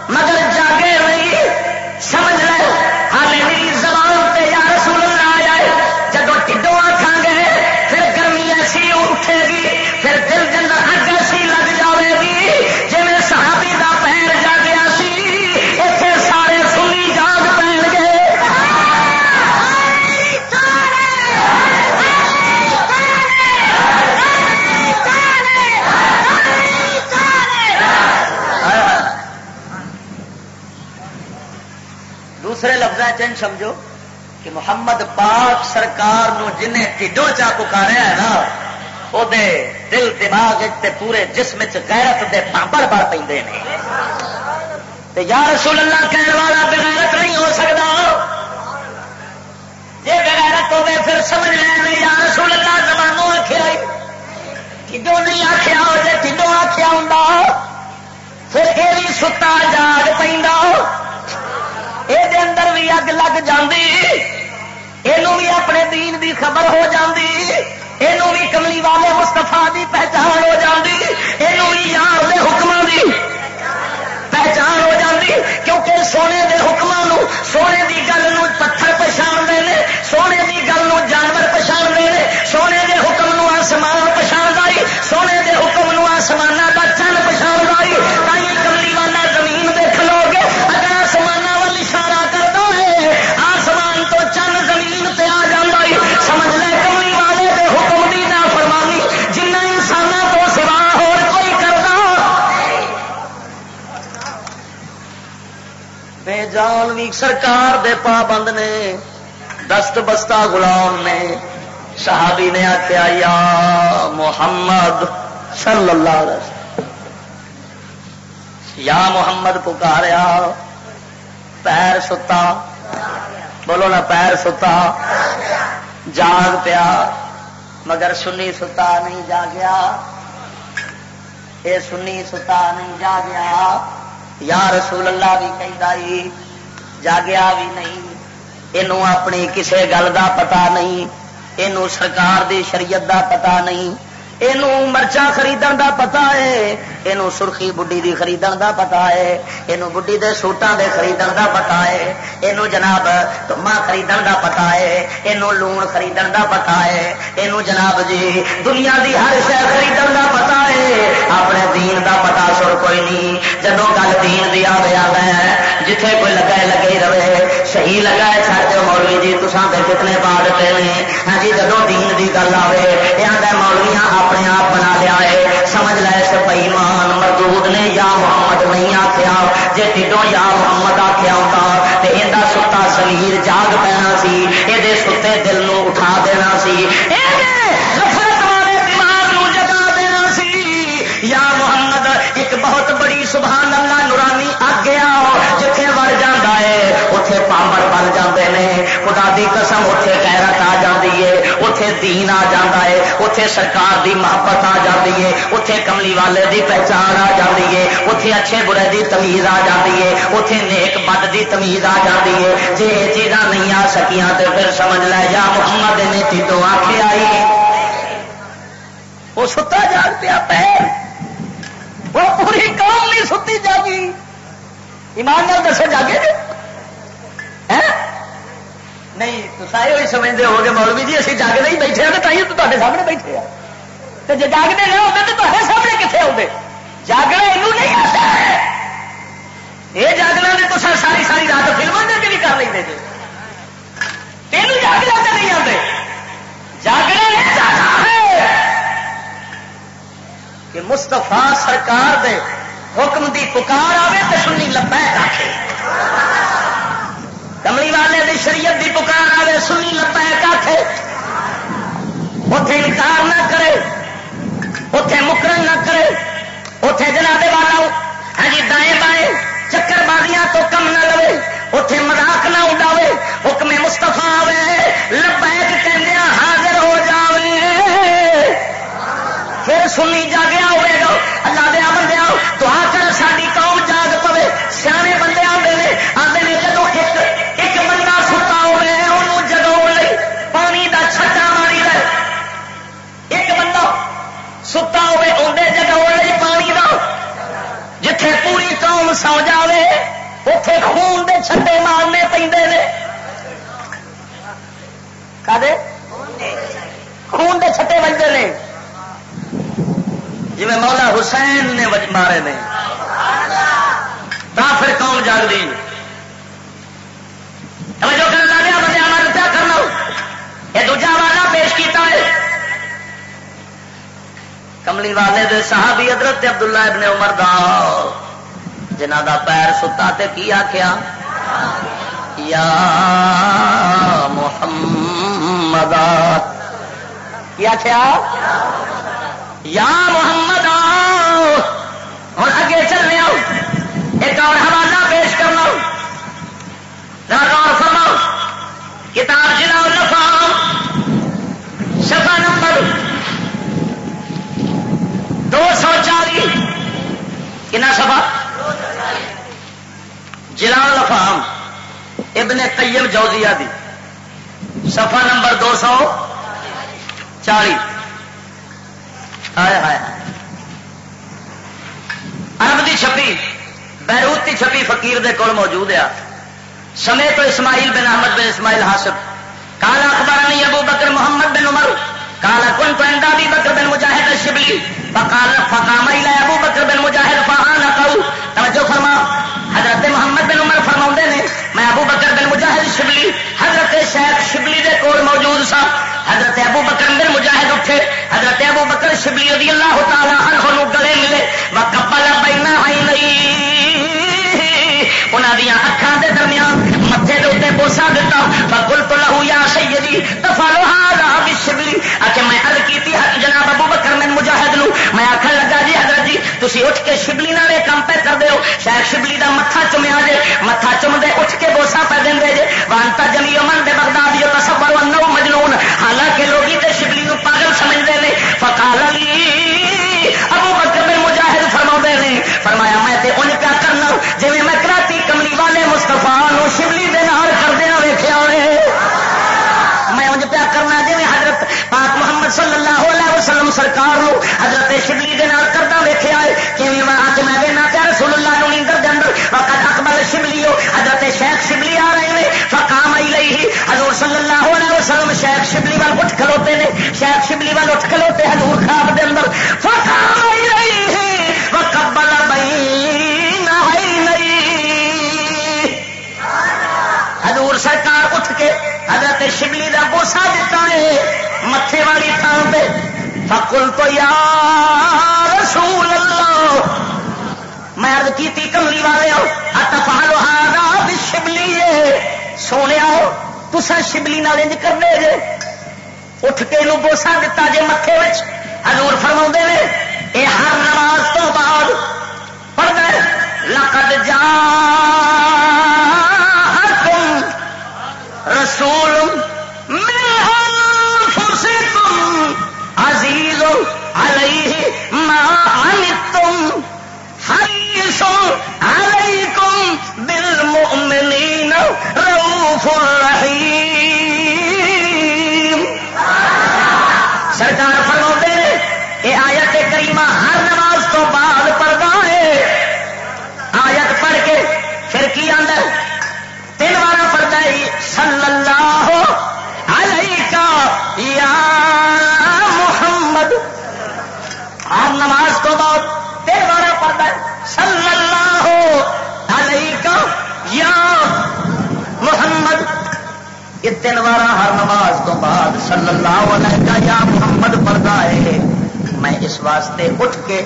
مگر لفظ چین سمجھو کہ محمد پاک سرکار نو جنہیں ٹھڈوں چا پکاریا ہے نا وہ دل دماغ پورے جسم چیرت دے پامپڑ پڑ پہ یا رسول اللہ کہنے والا بغیرت نہیں ہو سکتا جی بغیرت ہوگی پھر سمجھ لیں یا رسول اللہ زمانوں آخیا کدو نہیں آخیا ہو جائے کدو آخیا ہوں پھر یہ ستا جاگ پہ یہ اندر بھی اگ لگ جاندی یہ بھی اپنے دین دی خبر ہو جاندی یہ بھی کملی والے مستفا دی پہچان ہو جاندی یہ بھی یار دے حکم دی پہچان ہو جاندی کیونکہ سونے دے حکموں سونے دی گل پتھر پچھاڑ دے سونے دی گل جانور پچھاڑ دے سونے دے حکم آسمان پچھاڑ بے بھی سرکار دے پابند نے، دست بستہ غلام نے، صحابی نے آخیا یا محمد صلی اللہ علیہ وسلم۔ یا محمد پکاریا، پیر ستا۔ بولو نا، پیر ستا۔ جاگ پیا، مگر سنی ستا نہیں جاگیا۔ یہ سنی ستا نہیں جاگیا۔ یا رسول اللہ بھی کہیں جاگیا بھی نہیں یہ اپنی کسے گل کا پتا نہیں یہ سرکار دی شریعت دا پتا نہیں یہ مرچا خریدن دا پتا ہے یہ سرخی بڈی دی خریدن دا پتا ہے یہ بڈی دے سوٹاں دے خریدن دا پتا ہے یہ جناب تما خریدن دا پتا ہے یہ لون خریدن دا پتا ہے یہ جناب جی دنیا دی ہر شہ خریدن دا پتا ہے اپنے دین دا پتا سر کوئی نہیں جدو گل دین دی آئے آ جتھے کوئی لگا لگے رہے صحیح لگا ہے چھٹ مولوی جی تسان کتنے پا دیتے ہیں ہاں جی جدو دین دی گل آئے یہ مولویاں اپنے آپ بنا لیا ہے سمجھ لے سپئی مان مردود نے یا محمد نہیں آخیا جی ٹھڈوں یا محمد آخیا ہوتا تو یہ ستا سریر جاگ پینا سی یہ ستے دل نو اٹھا دینا سی یا محمد ایک بہت بڑی سبحان دی قسم اتے غیرت آ جاتی ہے اتے دین آ جاتا ہے اتے سرکار دی محبت آ جاتی ہے اتے کملی والے دی پہچان آ جاتی ہے اتے اچھے برے دی تمیز آ جاتی ہے اتے نیک بد دی تمیز آ جاتی ہے۔ جی یہ چیزاں نہیں آ سکیاں تو پھر سمجھ لے جا محمد نے تیتوں آخ آئی۔ وہ ستا جاگ پیا پیر وہ پوری قوم نہیں ستی جاگی۔ ایمان نال دسے جاگے نہیں، تو سارے ہوئی سمجھتے ہو گے مولوی جی اسی جاگنے ہی بیٹھے ہیں تھی تو تے سامنے بیٹھے ہیں۔ تو جی جاگنے نہ ہوتے تو تے سامنے کتنے آتے جاگنا یہ نہیں آتا۔ ہے یہ جاگنا نے تو سر ساری ساری رات فلموں کے بھی کر لیں جی تین جاگنا تو نہیں آتے۔ جاگنا ہے کہ مستفا سرکار دے حکم دی پکار آئے تو سنی لبیک آخے کملی والے دی شریعت دی پکار آئے سنی لبیک آخے اتے انکار نہ کرے اتے مکرن نہ کرے۔ اتے جناب والا ہاں جی دائیں بائیں چکر بازیاں تو کم نہ لوے۔ اتے مذاق نہ اڈاوے۔ حکم مستفا آئے لبیک کہ حاضر ہو جاوے۔ پھر سنی جاگیا ہوئے گا۔ اللہ دیا بندے تو آ کر ساری قوم سو جاوے اتے خون دے چھٹے مارنے پہ خون دے چھٹے بجتے ہیں جی مولا حسین نے مارے نے۔ پھر قوم جاگ دی جو کرنا لیا بندے ہمارا کیا کرنا؟ یہ دوجا والا پیش کیتا ہے۔ کملی والے دے صحابی حضرت عبداللہ ابن عمر دا۔ جنہ دا پیر ستا تے کی آخیا یا محمد کیا کیا یا محمد ہوں اگے چلنے آؤ۔ ایک اور حوالہ پیش کرنا۔ غور فرماؤ کتاب جلا لفام سفا نمبر دو سو چالی۔ کنا سفا جلال لفام ابن قیم جوزیہ دی۔ سفا نمبر دو سو چالی۔ ارب کی چھپی، بیروت کی چھپی فقیر دے کول موجود ہے۔ سمے تو اسماعیل بن احمد بن اسماعیل حاصل کالا اخبار نہیں ابو بکر محمد بن عمر۔ کالا کن تو بھی بکر بن مجاہد شبلی فقال، فقام ابو بکر بن مجاہد فہان توجہ فرما۔ شبلی، حضرت شیخ شبلی دے کول موجود سا۔ حضرت ابو بکر بن مجاہد اٹھے۔ حضرت ابو بکر شبلی رضی اللہ تعالی عنہ گلے ملے۔ وہ بینا آئی نہیں انہوں دیا دے درمیان متے کے اتنے بوسا دتا۔ بکل تو لہو یا سیدی دفالو ہاں شبلی آخر میں ارد کی جناب ابو بکر میں مجاہد لوں میں آخر لگا جی حضرت جی تھی اٹھ کے شبلی نال کام پہ کر ہو شاید شبلی کا متھا چومیا جے۔ متھا چوم دے اٹھ کے بوسا پہ شبلی وال اٹھ کھلوتے نے شیخ شبلی وال اٹھ کھلوتے حضور خواب دے اندر۔ وقبل بین حضور سرکار اٹھ کے حضرت شبلی کا بوسا دیتا ہے متے والی تھان پہ۔ فکل تو یا رسول اللہ میں ارد کی کملی والے اتفال ہارا شبلی سونے تسا شبلی نال انج کرنے جے۔ اٹھ کے نو بوسا دتا جے متے حضور فرما نے یہ ہر نماز تو بعد پڑھ گئے لقد جا رسول عزیز علیہ ما عنتم حریص علیکم بالمؤمنین رؤوف الرحیم بار صلی اللہ علیہ کا یا محمد۔ یہ تین بار ہر نماز تو بعد صلی اللہ علیہ کا یا محمد پڑھتا ہے۔ میں اس واسطے اٹھ کے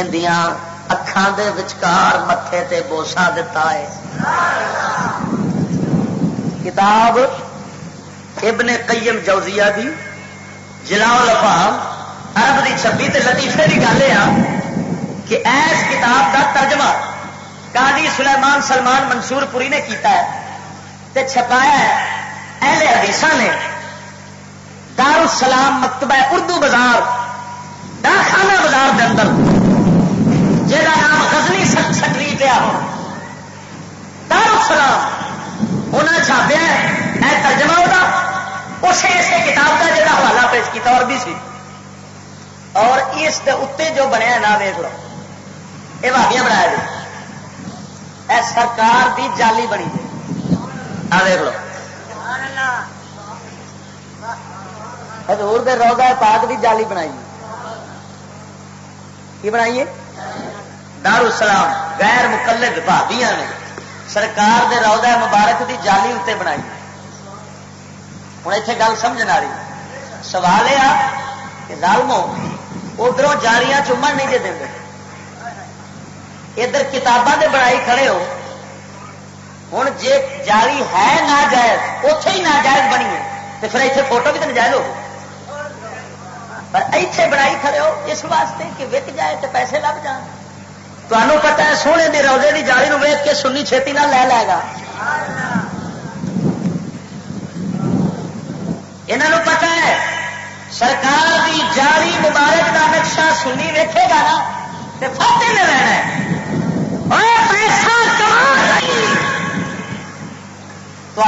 اندیاں اکھان دے وچکار متھے تے بوسا دتا ہے۔ کتاب ابن قیم جوزیہ دی جلاؤ لفام عرب دی چھبی تے لطیفے کی گل یہ کہ ایس کتاب دا ترجمہ قاضی سلیمان سلمان منصور پوری نے کیتا ہے تے چھپایا ہے۔ اہل حدیث نے دار السلام مکتبہ اردو بازار ڈاکخانہ بازار کے اندر جہاں نام غزنی سکری پیا ہو۔ دار السلام انہیں چھاپیا ہے۔ ترجمہ ہوتا اسے اسے کتاب کا جڑا حوالہ پیش کیا اور بھی سی۔ اور اس اتنے جو بنیا نہ ویک لو یہ بھابیاں بنایا جی اے سرکار دی جالی بنی جی آ دیکھ لو حضور دے روزہ پاک دی جالی بنائی کی بنائیے دار السلام غیر مقلد بھابیاں نے سرکار دے روزہ مبارک دی جالی اتنے بنائی ہوں اتنے گل سمجھ آ رہی سوال یہ کہ ظالمو ادھر جاریاں چومن نہیں دے دیں ادھر کتاباں دے بڑائی کھڑے ہو۔ ہوں جی جالی ہے ناجائز اتے ہی ناجائز بنی ہے۔ تو پھر اتنے فوٹو بھی تو نجائز ہو پر ایتھے بنائی کھڑے ہو، اس واسطے کہ وک جائے تو پیسے لگ جان۔ تمہیں پتا ہے سونے دی روزے دی جالی نو ویک کے سنی چھتی نہ لے لے گا۔ یہاں پتا ہے، سرکار دی جاری مبارک کا نقشہ سنی ویکے گا نا تو فاتح میں رہنا ہے۔ پیسہ کما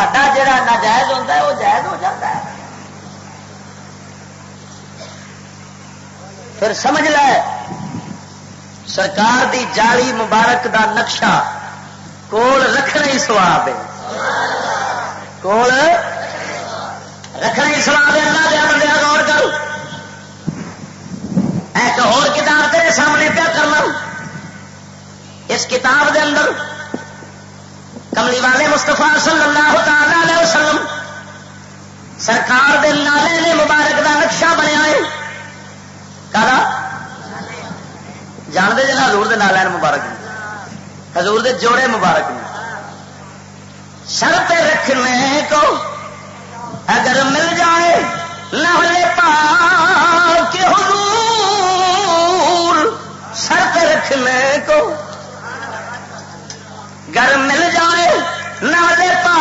تا ناجائز ہوتا ہے وہ جائز ہو جاتا ہے پھر سمجھ لے سرکار دی جالی مبارک دا نقشہ کول رکھنا ہی سواب ہے کول رکھنا ہی سواب ہے اللہ دیا بندے غور کرو ایک اور کتاب تیرے سامنے پیا کرنا اس کتاب دے اندر کملی والے مستفا صلی اللہ تعالی علیہ وسلم سرکار دے نالے نے مبارک دا نقشہ بنیا ہے۔ جانتے جنا ہزور دے نال مبارک نے۔ حضور دے جوڑے مبارک نے۔ شرط رکھنے کو اگر مل جائے نہ پا کے حضور شرط رکھنے کو گر مل جائے نہ پا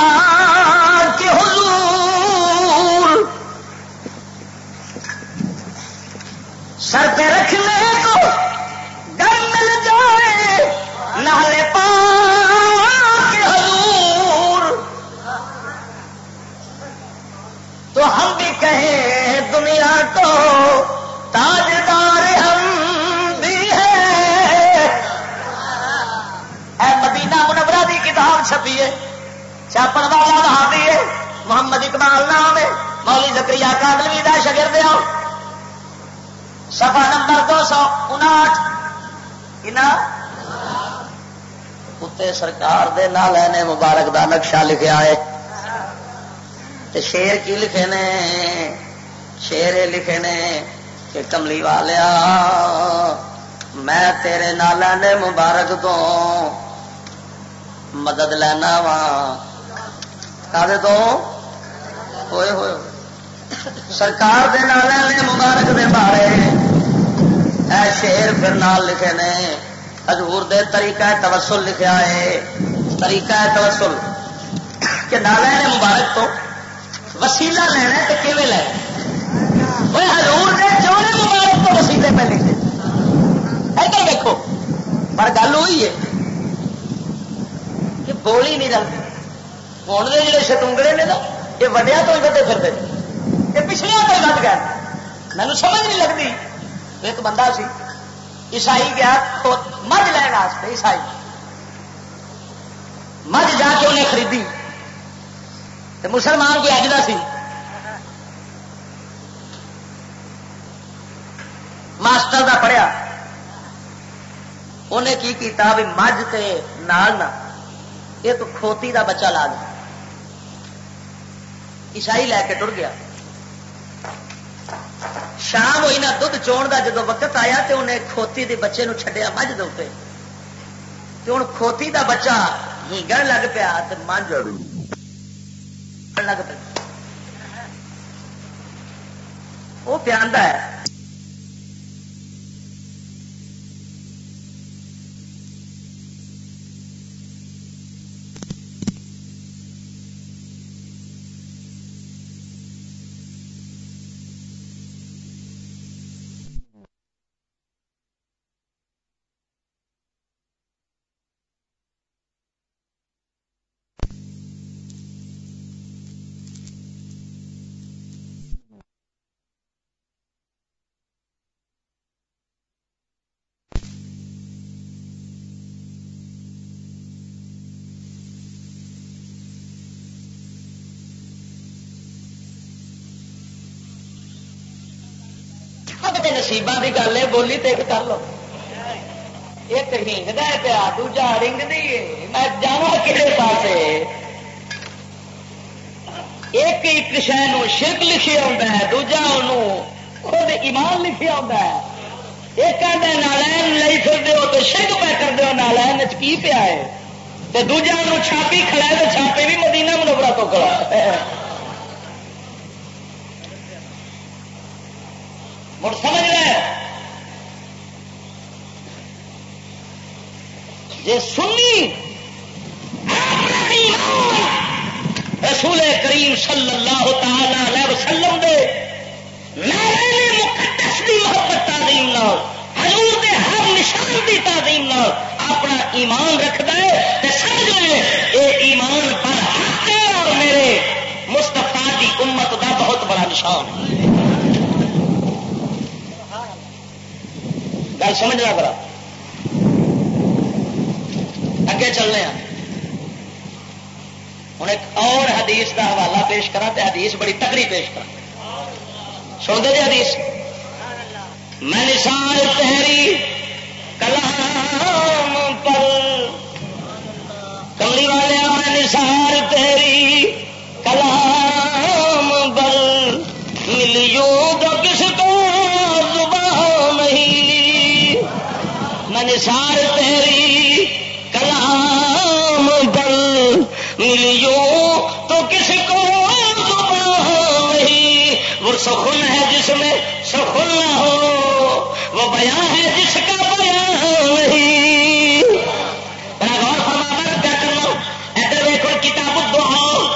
کے حضور۔ سر پہ رکھنے کو گر مل جائے نہ پا کے حضور۔ تو ہم بھی کہیں دنیا کو تاجدار دی کتاب چھاپن والا وہاں بھی ہے۔ محمد اقبال نام ہے مولی زکری کادلوی کا شگرد آؤ سفا نمبر دو سو انٹھ اتنے سرکار دے نال نے مبارک دا نقشہ لکھا ہے۔ تے شیر کی لکھے نے؟ شیر لکھے نے کہ کملی والیا، میں تیرے نالا نے مبارک تو مدد لینا وا۔ تو؟ ہوئے ہوئے۔ سرکار دے نالا نے مبارک دے بارے اے شیر پھر نال لکھے نے۔ حضور دے طریقہ توسل لکھا ہے۔ طریقہ توسل۔ کہ نالا نے مبارک تو وسیلہ لینا تو کیون لینا حضور دے جوڑے مبارک تو وسیلے پہ لکھے۔ ادھر دیکھو۔ پر گل ہوئی ہے۔ کہ بولی نہیں رلتی ہوں کے جڑے شتونگڑے نے نا یہ وڈیا تو ہی پھرتے یہ پچھلے تو لگ گئے مینو سمجھ نہیں لگتی ایک بندہ سی عیسائی گیا مجھ لین واسطے عیسائی مجھ جا کے انہیں خریدی تو مسلمان کوئی اجلا سی ماسٹر دا پڑھیا انہیں کی کیتا بھی مجھ تے نال نہ یہ تو کھوتی دا بچہ لا دیا عیسائی لے کے ٹر گیا۔ شام ہوئی نہ دھد چون کا جدو وقت آیا تو انہیں کھوتی دے بچے نو چھڈیا مجھ دے ہوں کھوتی دا بچہ ہینگن لگ پیا مجھ لگ پیا۔ وہ پیا ہے۔ نصیبان کی گل ہے بولی تو ایک کر لو ایک ہینگ دیا پیا دوجا رنگ دی میں جانا کہڑے پاس ایک ایک شہ شرک لکھے آتا ہے دوجا انہوں خود ایمان لکھے آتا ہے ایک آدھا نالین لے پھر دو تو شرک پہ کر دو نالین کی پیا ہے تو دوجا چھاپی کھڑا ہے تو چھاپے بھی مدینہ منورہ تو کھڑا مڑ سمجھ رہے جی سنی رسول کریم صلی اللہ تعالی علیہ وسلم دے مقدس دی محبت تعظیم حضور دے ہر نشان دی تعظیم اپنا ایمان رکھد ہے سمجھ لے یہ ایمان پر حق ہے اور میرے مستفا کی امت دا بہت بڑا نشان ہے۔ گل سمجھنا پڑا اگے چلنے ہیں۔ ہوں ایک اور حدیث کا حوالہ پیش کرا تو حدیث بڑی تکڑی پیش کرا سن دے جی حدیث؟ میں نثال تحری کلام پر۔ کملی والے میں میں نثار تحری کلام پر ملیوں تو کس کو نہیں۔ وہ سخن ہے جس میں سخن نہ ہو، وہ بیان ہے جس کا بیان نہیں۔ غور فرما کیا کرنا۔ ادھر دیکھو کتاب الدعا۔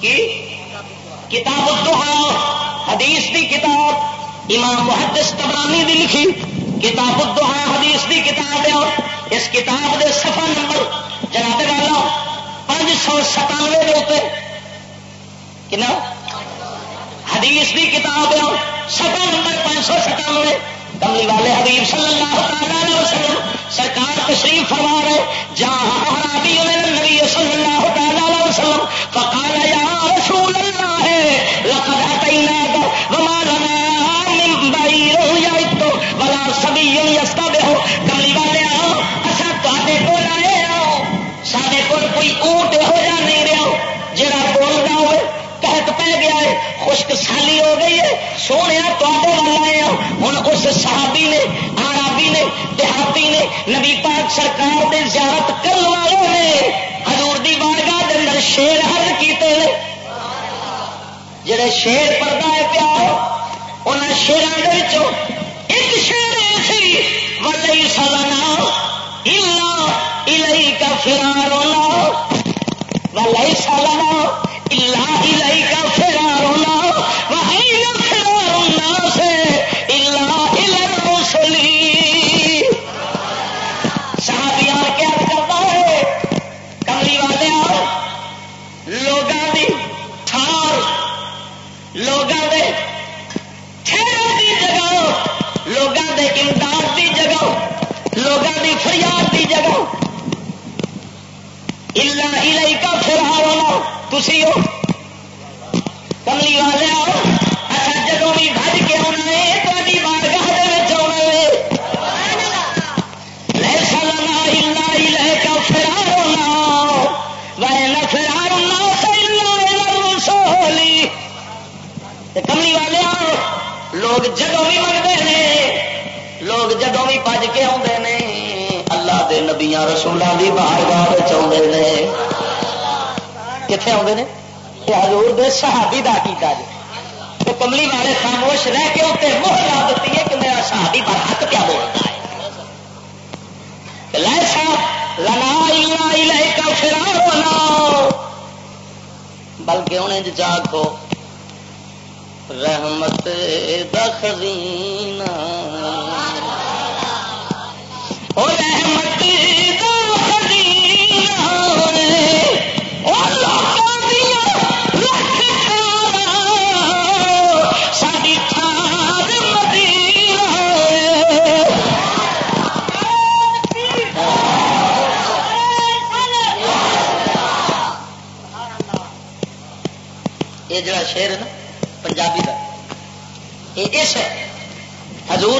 کی؟ کتاب الدعا۔ حدیث دی کتاب۔ امام محدث تبرانی دی لکھی۔ کتاب الدعا حدیث دی کتاب ہے اور اس کتاب دے صفحہ نمبر جناب والا پانچ سو ستانوے کے اتنے کنا؟ حدیث کی کتاب سفا نمبر پانچ سو ستانوے۔ کملی والے حبیب صلی اللہ تعالی وسلم سرکار تشریف فرما رہے جہاں بھی نبی صلی اللہ تعالی وسلم، فقال یا رسول اللہ، لقد اتینا وما لنا جڑا بولتا ہوئے، قحط پہ گیا ہے، خشک سالی ہو گئی ہے۔ سونے تے آئے ہوں اس صحابی نے آرابی نے، دیہاتی نے، نبی پاک سرکار دے زیارت کرنے والے نے حضور دی بارگاہ دے اندر شیر حل کیتے ہیں جڑے شیر پڑتا ہے پیار ان شیروں کے ایک شیر ایسی ولی سالانہ کا فرارنا۔ ولی سالنا اللہ الہی کا الا کا پھر آنا تھی ہو کملی والے آؤ اچھا جب بھی بج کے آنا ہے تاری بارگاہ آنا لے سلنا الا الہ کا پھر آنا وہ پھر آنا سولی کملی والے لوگ جدوں بھی منگتے ہیں لوگ جدوں بھی بج کے آتے ہیں اللہ نبیا رسولوں کی باہر گاہ آتے ہیں کتنے آتے ہیں حضور دے صحابی دا کیتا جی. تو کملی والے خاموش رہ کے اتنے مہر لا دیتی ہے کہ میرا صحابی پر حق کیا بولتا ہے. لے صاحب، لنا کا فرار ہونا بلکہ انہیں جا کو رحمت دخزینہ. رحمت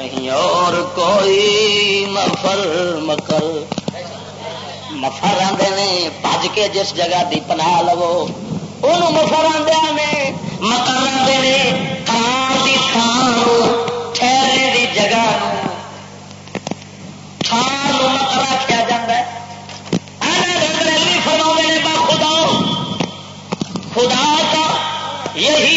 نہیں اور کوئی مفر مکر۔ مفر آدھے نے بج کے جس جگہ دی پنا لو ان مفر آدھے نے، مکر آدھے نے۔ کار کی تھان ٹھہرنے دی جگہ تھان مکر آخیا جا فرما نے، با خدا خدا کا یہی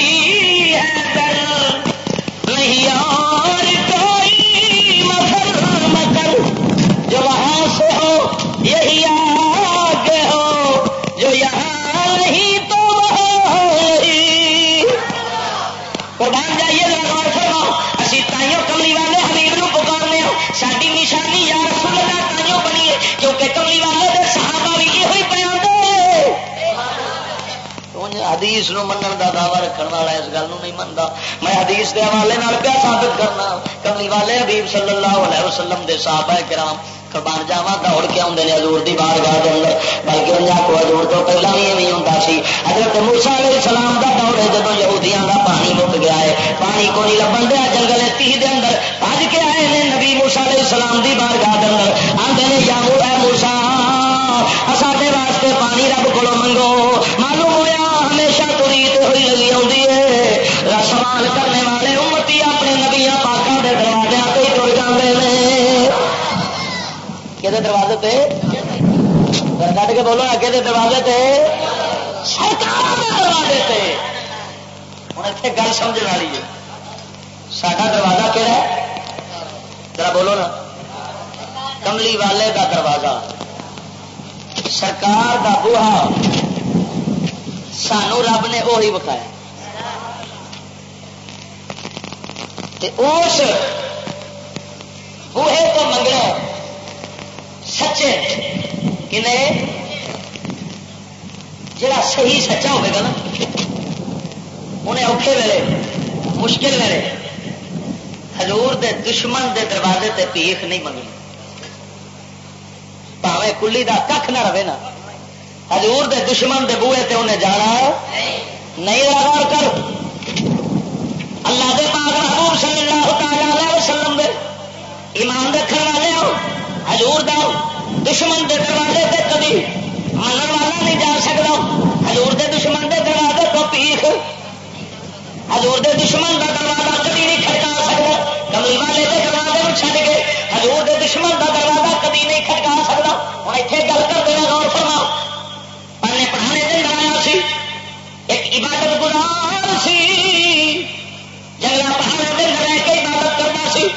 حدیث نو منن دا دعوی رکھن والا اس گل نو نہیں منتا میں حدیث دے حوالے نال پیا ثابت کرنا۔ کملی والے حبیب صلی اللہ علیہ وسلم دے صحابہ کرام قربان جاوا دوڑ کے آتے ہیں ہزور کی بار گاہ اندر۔ بلکہ انہیں کو ہزور تو پہلے بھی ایویں ہوتا سی۔ حضرت موسا علیہ السلام کا دور ہے جب یہودیاں کا پانی مک گیا ہے۔ پانی کو نہیں لبن دیا، جنگل تی دے اندر بج کے آئے ہیں نبی موسا علیہ السلام کی بار گاہ اندر۔ آتے ہیں یا موسا سارے واسطے پانی رب کو منگو۔ معلوم ہوا ہمیشہ تریت ہوئی لگی آتی ہے۔ سوال کرنے والے امتی اپنے نبیا پاکوں کے دروازے پہ تر جاتے ہیں کہ دروازے پہ کٹ کے بولو اگے کہ دروازے پہ دروازے پہ ہوں اتنے گل سمجھ والی ہے۔ ساڈا دروازہ کہڑا ذرا بولو نا۔ کملی والے کا دروازہ۔ سرکار کا بوہا۔ سانو رب نے وہی بکھایا اس بوہے تو منگنا سچے جڑا صحیح سچا ہوگا نا، انہیں اوکھے ویلے، مشکل ویلے۔ ہزور دے دشمن دے دروازے تے پیخ نہیں منگنی پاوے کلی دا کھ نہ رہے نا۔ ہزور دے دشمن دے بوئے تے انہیں جانا نہیں لگا کر۔ اللہ دے پاک محبوب صلی اللہ تعالی علیہ وسلم دے ایمان رکھنے والے ہو۔ ہزور دا دشمن دے دروازے تے کبھی من والا نہیں جا سکتا۔ ہزور دے دشمن دے دروازے تو پیخ ہزور دے دشمن دا دروازہ کبھی نہیں کھٹکا سکتا۔ کملی والے دے دروازے کو چھڈ کے ہزور دے دشمن دا دروازہ کبھی نہیں کھٹکا سکتا۔ ہوں اتنے گل کر دینا غور فرما پہلے پڑھانے دن آیا سی، ایک عبادت گزار سی۔ جنگل پڑھانے دن رہ کے عبادت کرنا سی۔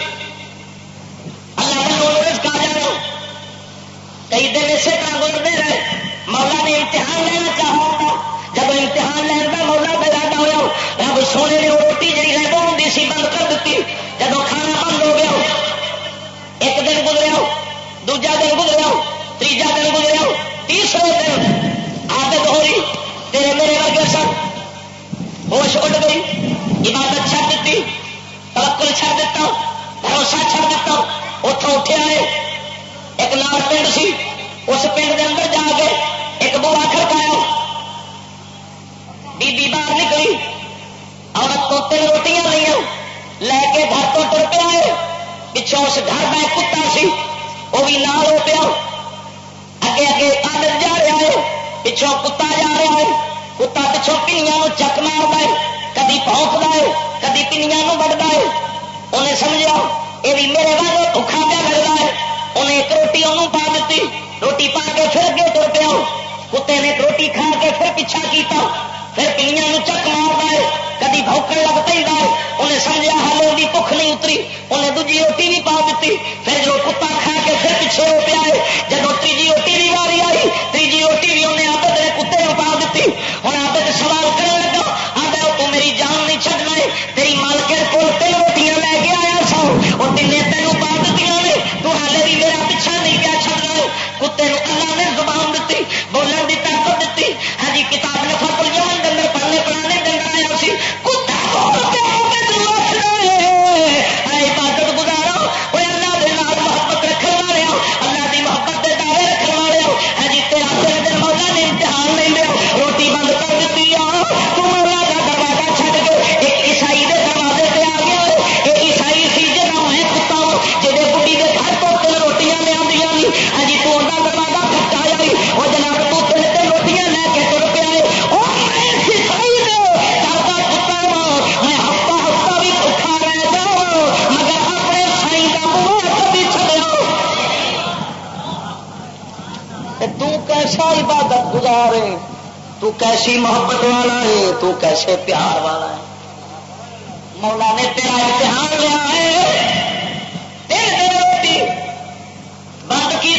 اللہ نے روز کا جاؤ کئی دن اسی طرح گزرتے رہے۔ مولا نے امتحان لینا چاہا جب امتحان لین کا مولا ارادہ ہوا۔ رب سونے نے روٹی جی ریڈو ہوں سی، بند کر دیتی۔ جب کھانا بند ہو گیا، ایک دن گزریا، دوجا دن گزریا، تیجا دن گزریا تیسرے دن آدت ہو رہی تیرے میرے ورگے سن ہوش اٹھ گئی۔ عبادت چھڑ دیتی۔ تبکل چھڑ دیتا۔ بھروسہ چھڑ دیتا۔ اتوں اٹھے آئے۔ ایک نال پنڈ سی۔ اس پنڈ کے اندر جا کے ایک بوا کھڑکایا۔ بی بی باہر نکلی۔ عورت تو تین روٹیاں لیا لے کے گھر تو تر پیا ہے۔ پچھوں اس گھر کا ایک کتا سی۔ وہ بھی نال ہو پیا۔ اگے اگے آدت جا رہا ہے۔ پچھوں کتا جا رہا ہے کتا پچھوں پنیا چک مارتا ہے کدی پونکتا ہے کدی پنیا بڑھتا ہے انہیں سمجھا یہ بھی میرے والے بخا پیا لگتا ہے انہیں ایک روٹی انہوں پا دیتی روٹی پا کے پھر اگے تر پیا کتے نے روٹی کھا کے پھر پیچھا کیتا پھر پلیاں چک مارتا ہے کدی بوکن لگ پہ انہیں سمجھا ہالے کی بھوک نہیں اتری انہیں دوجی روٹی بھی پا دیتی پھر جو کتا کھا کے پھر پیچھے ہو پیا ہے جب تیجی روٹی بھی واری آئی جنہیں تین تینوں پا دیتی نے تو ہالے بھی میرا پیچھا نہیں کیا چڑنا ہے کتے اللہ نے زبان دیتی بولن کی طاقت دیتی ہجی ہاں کتاب عبادت گزارے تو کیسی محبت والا ہے، تو کیسے پیار والا ہے۔ مولا نے تیرا امتحان لیا ہے روٹی بند کی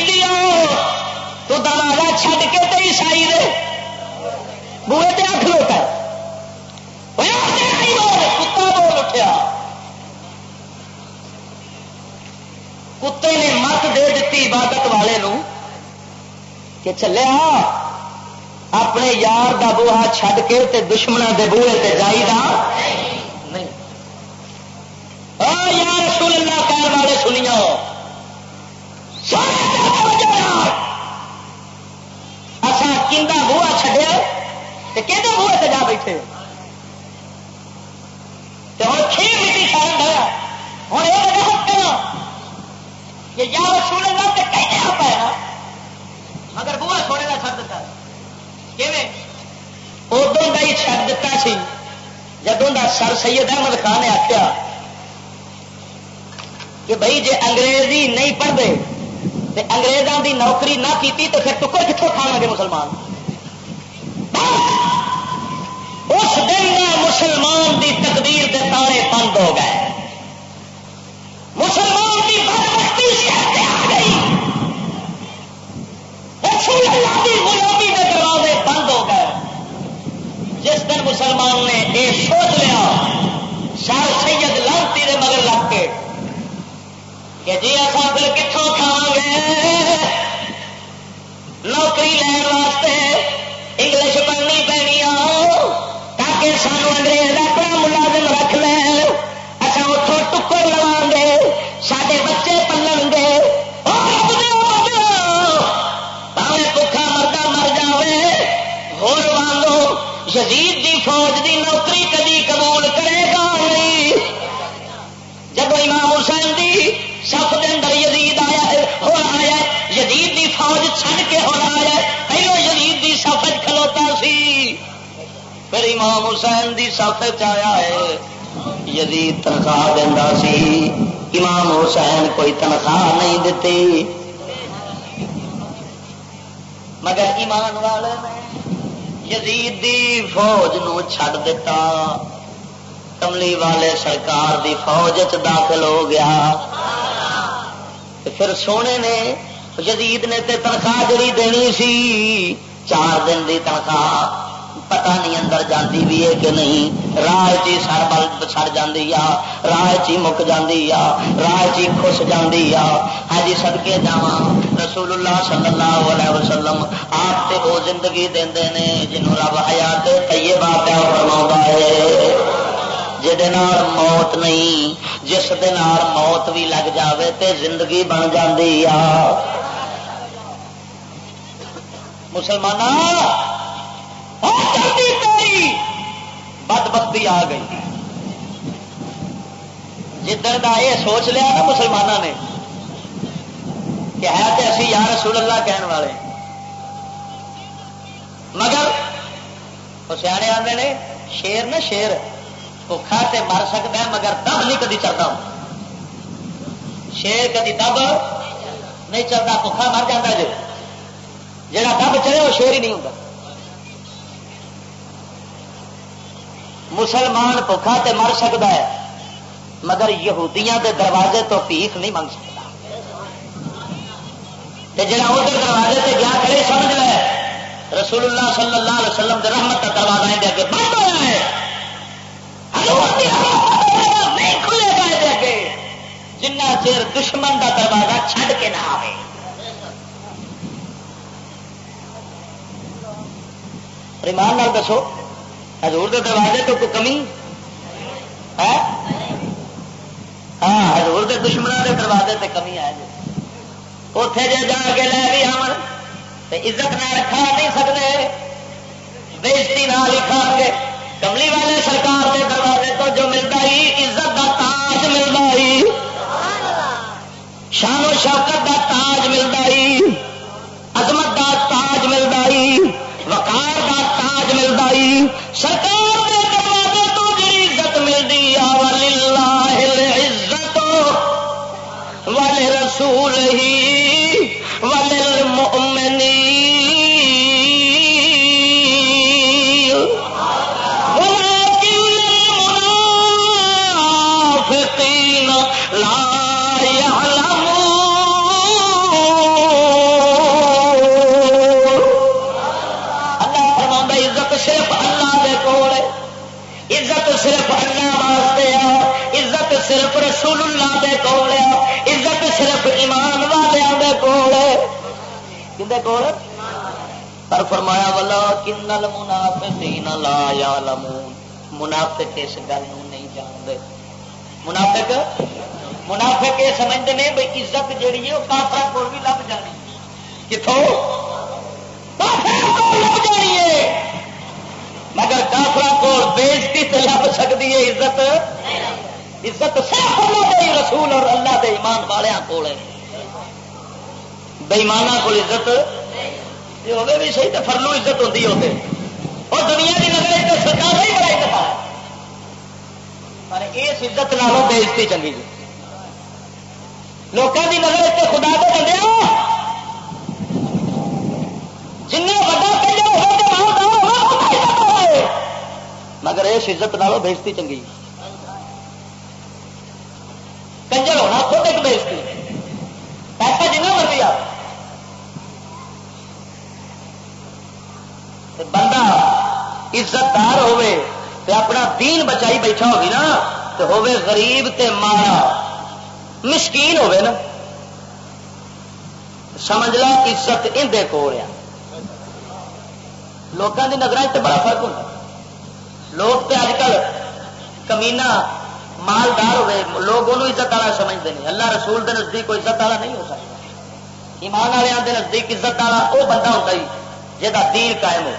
تو دروازہ چھڈ کے تو عیسائی دے۔ بوے تے آخ لوٹا۔ کتا بول اٹھیا۔ کتے نے مت دے دیتی عبادت والے نو کہ چلے چلیا اپنے یار دا بوہا چھڈ کے تے دشمنوں دے بوہے تے جائی دا؟ نہیں۔ یار رسول اللہ کہنے والے سنیو۔ اچھا کندا بوا چڈیا کہ بوے سے جا بیٹھے؟ ہوں چھ مٹی سارا ڈایا ہوں یہ بہت کرنا کہ یا رسول اللہ تے کہنے آپ ہے مگر بوا سونے کا چڑ دیتا ادو کا ہی چڑ دیتا سی۔ جدوں کا سر سید احمد خان نے آخیا کہ بھائی جی انگریزی نہیں پڑھتے تو انگریزوں کی نوکری نہ کی تو پھر ٹکر کتوں کھانا گے مسلمان؟ اس دن میں مسلمان کی تقدیر کے تارے بند ہو گئے۔ مسلمان کی بدبختی آ گئی۔ غلامی کے دروازے بند ہو گئے جس دن مسلمان نے یہ سوچ لیا۔ سر سید لانتی کے مگر لگ کے۔ کہ جی اصا پھر کتوں کھا گے نوکری لین واسطے انگلش پڑھنی پینی تاکہ سانو انگریز اپنا ملازم رکھ لے۔ اچھا اتوں ٹکر لوا گے سارے بچے! پلن گے بکھا مردا مر جائے ہو یزید دی فوج دی نوکری کدی قبول کرے گا نہیں؟ جب امام حسین دی سف کے اندر یزید آیا ہو آیا یزید دی فوج چھڑ کے ہو آیا پہلو یزید دی سف کھلوتا سی۔ پھر امام حسین دی سف چیا ہے، یزید تنخواہ دینا سی۔ امام حسین کوئی تنخواہ نہیں دیتی۔ مگر ایمان والے نے یزید دی فوج نو چھڑ دیتا کملی والے سرکار دی فوج چ داخل ہو گیا۔ پھر سونے نے جدید نے تے تنخواہ جڑی دینی سی، چار دن دی تنخواہ۔ پتا نہیں اندر جاندی بھی ہے کہ نہیں۔ راہ چی سر بل سڑ جاندی آ راہ چی مک جاندی آ راہ چی خوش جاندی آ ہاں جی سدکے جا رسول اللہ صلی اللہ علیہ وسلم آپ تے وہ زندگی دے نے، جنہوں رب حیات طیبہ پیا فرما ہے۔ موت نہیں، جس دار موت بھی لگ جاوے تے زندگی بن جاتی آ مسلمان بد بختی آ گئی۔ جدھر کا یہ سوچ لیا نا مسلمانوں نے کہ ہے تو اسی یا رسول اللہ کہنے والے۔ مگر وہ سیانے آتے نے، شیر نا شیر بخا تے مر سکتا ہے مگر دب نہیں کدی چلتا شیر کدی دب نہیں چلتا بخا مر جاتا جی جا دب چلے وہ شیر ہی نہیں ہوتا مسلمان بخا تے مر سکتا ہے، مگر یہودیاں دے دروازے تو پیخ نہیں منگ سکتا جا ادھر دروازے سے گیا کرے سمجھ لے رسول اللہ صلی اللہ علیہ وسلم کے رحمت کا دروازہ دے کے بند ہوا ہے۔ نہیں کھلے گا اگے۔ جنا چیر دشمن کا دروازہ چھڈ کے نہ آئے ایمان نال دسو ہزور کے دروازے تو کوئی کمی؟ ہے؟ ہاں ہزور کے دشمنوں کے دروازے سے کمی ہے اتے جی جا کے لے بھی آن عزت نہ رکھا نہیں سکتے بےزتی نہ لکھا گے کملی والے سرکار کے دروازے تو جو ملتا ہی عزت کا تاج ملتا ہی۔ شان و شوکت کا تاج ملتا ہی۔ کھے کول؟ پر فرمایا والا کنل منافق لا یا منافق اس گل نہیں جانتے۔ منافق؟ منافق یہ سمجھتے ہیں بھائی عزت جیڑی ہے وہ کافر کو بھی لب جانی۔ کتوں لب جانی ہے۔ مگر کافر کو بےزتی سے لب سکتی ہے عزت۔ عزت صرف اللہ دے رسول اور اللہ دے ایمان والوں کو بےمانہ کو عزت ہوگی بھی صحیح تو فرلو عزت ہوتی ہوتے اور دنیا کی نظر سرکار ہی بڑا عزت ہے پر اس عزت نالوں بےزتی چنگی جی لوگوں کی نظر اتنے خدا کو بندے ہو جن مگر اس عزت نالوں بےزتی چنگی کنجر ہونا خود ایک بےزتی پیسہ جنہیں مرضی آ بندہ عزت دار ہوئے تے اپنا دین بچائی بیٹھا ہوگی نا تو ہوئے غریب تے مارا مشکین ہوئے نا۔ سمجھ لا عزت اندے کو رہا لوگوں کی نظر بڑا فرق ہوتا لوگ تے اج کل کمینا مالدار ہوئے، لوگ انہوں عزت والا سمجھتے ہیں اللہ رسول دے نزدیک کوئی عزت والا نہیں ہو سکتا۔ ایمان والوں کے نزدیک عزت والا وہ بندہ ہوتا ہی جہاں دین قائم ہو۔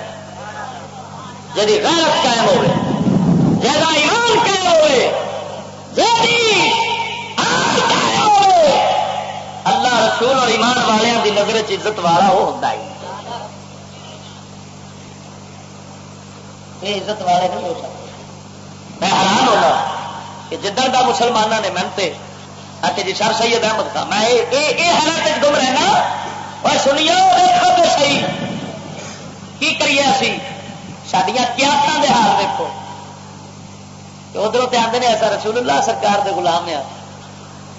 جی غیرت قائم ہوئے جہاں ایمان قائم ہوئے اللہ رسول اور ایمان والوں کی نظر عزت والا وہ ہوتا ہے یہ عزت والے نہیں ہو سکتے۔ میں حیران ہوگا کہ جدھر کا مسلمانوں نے منتے آ کے جی سر سید احمد خان میں یہ حالت گم رہنا، اور سنیے، دیکھو تو صحیح۔ کی کریے اسی؟ سڈیا قیاساں دے حال دیکھو ادھر تو آتے ہیں ایسا رسول اللہ سرکار دے غلام ہے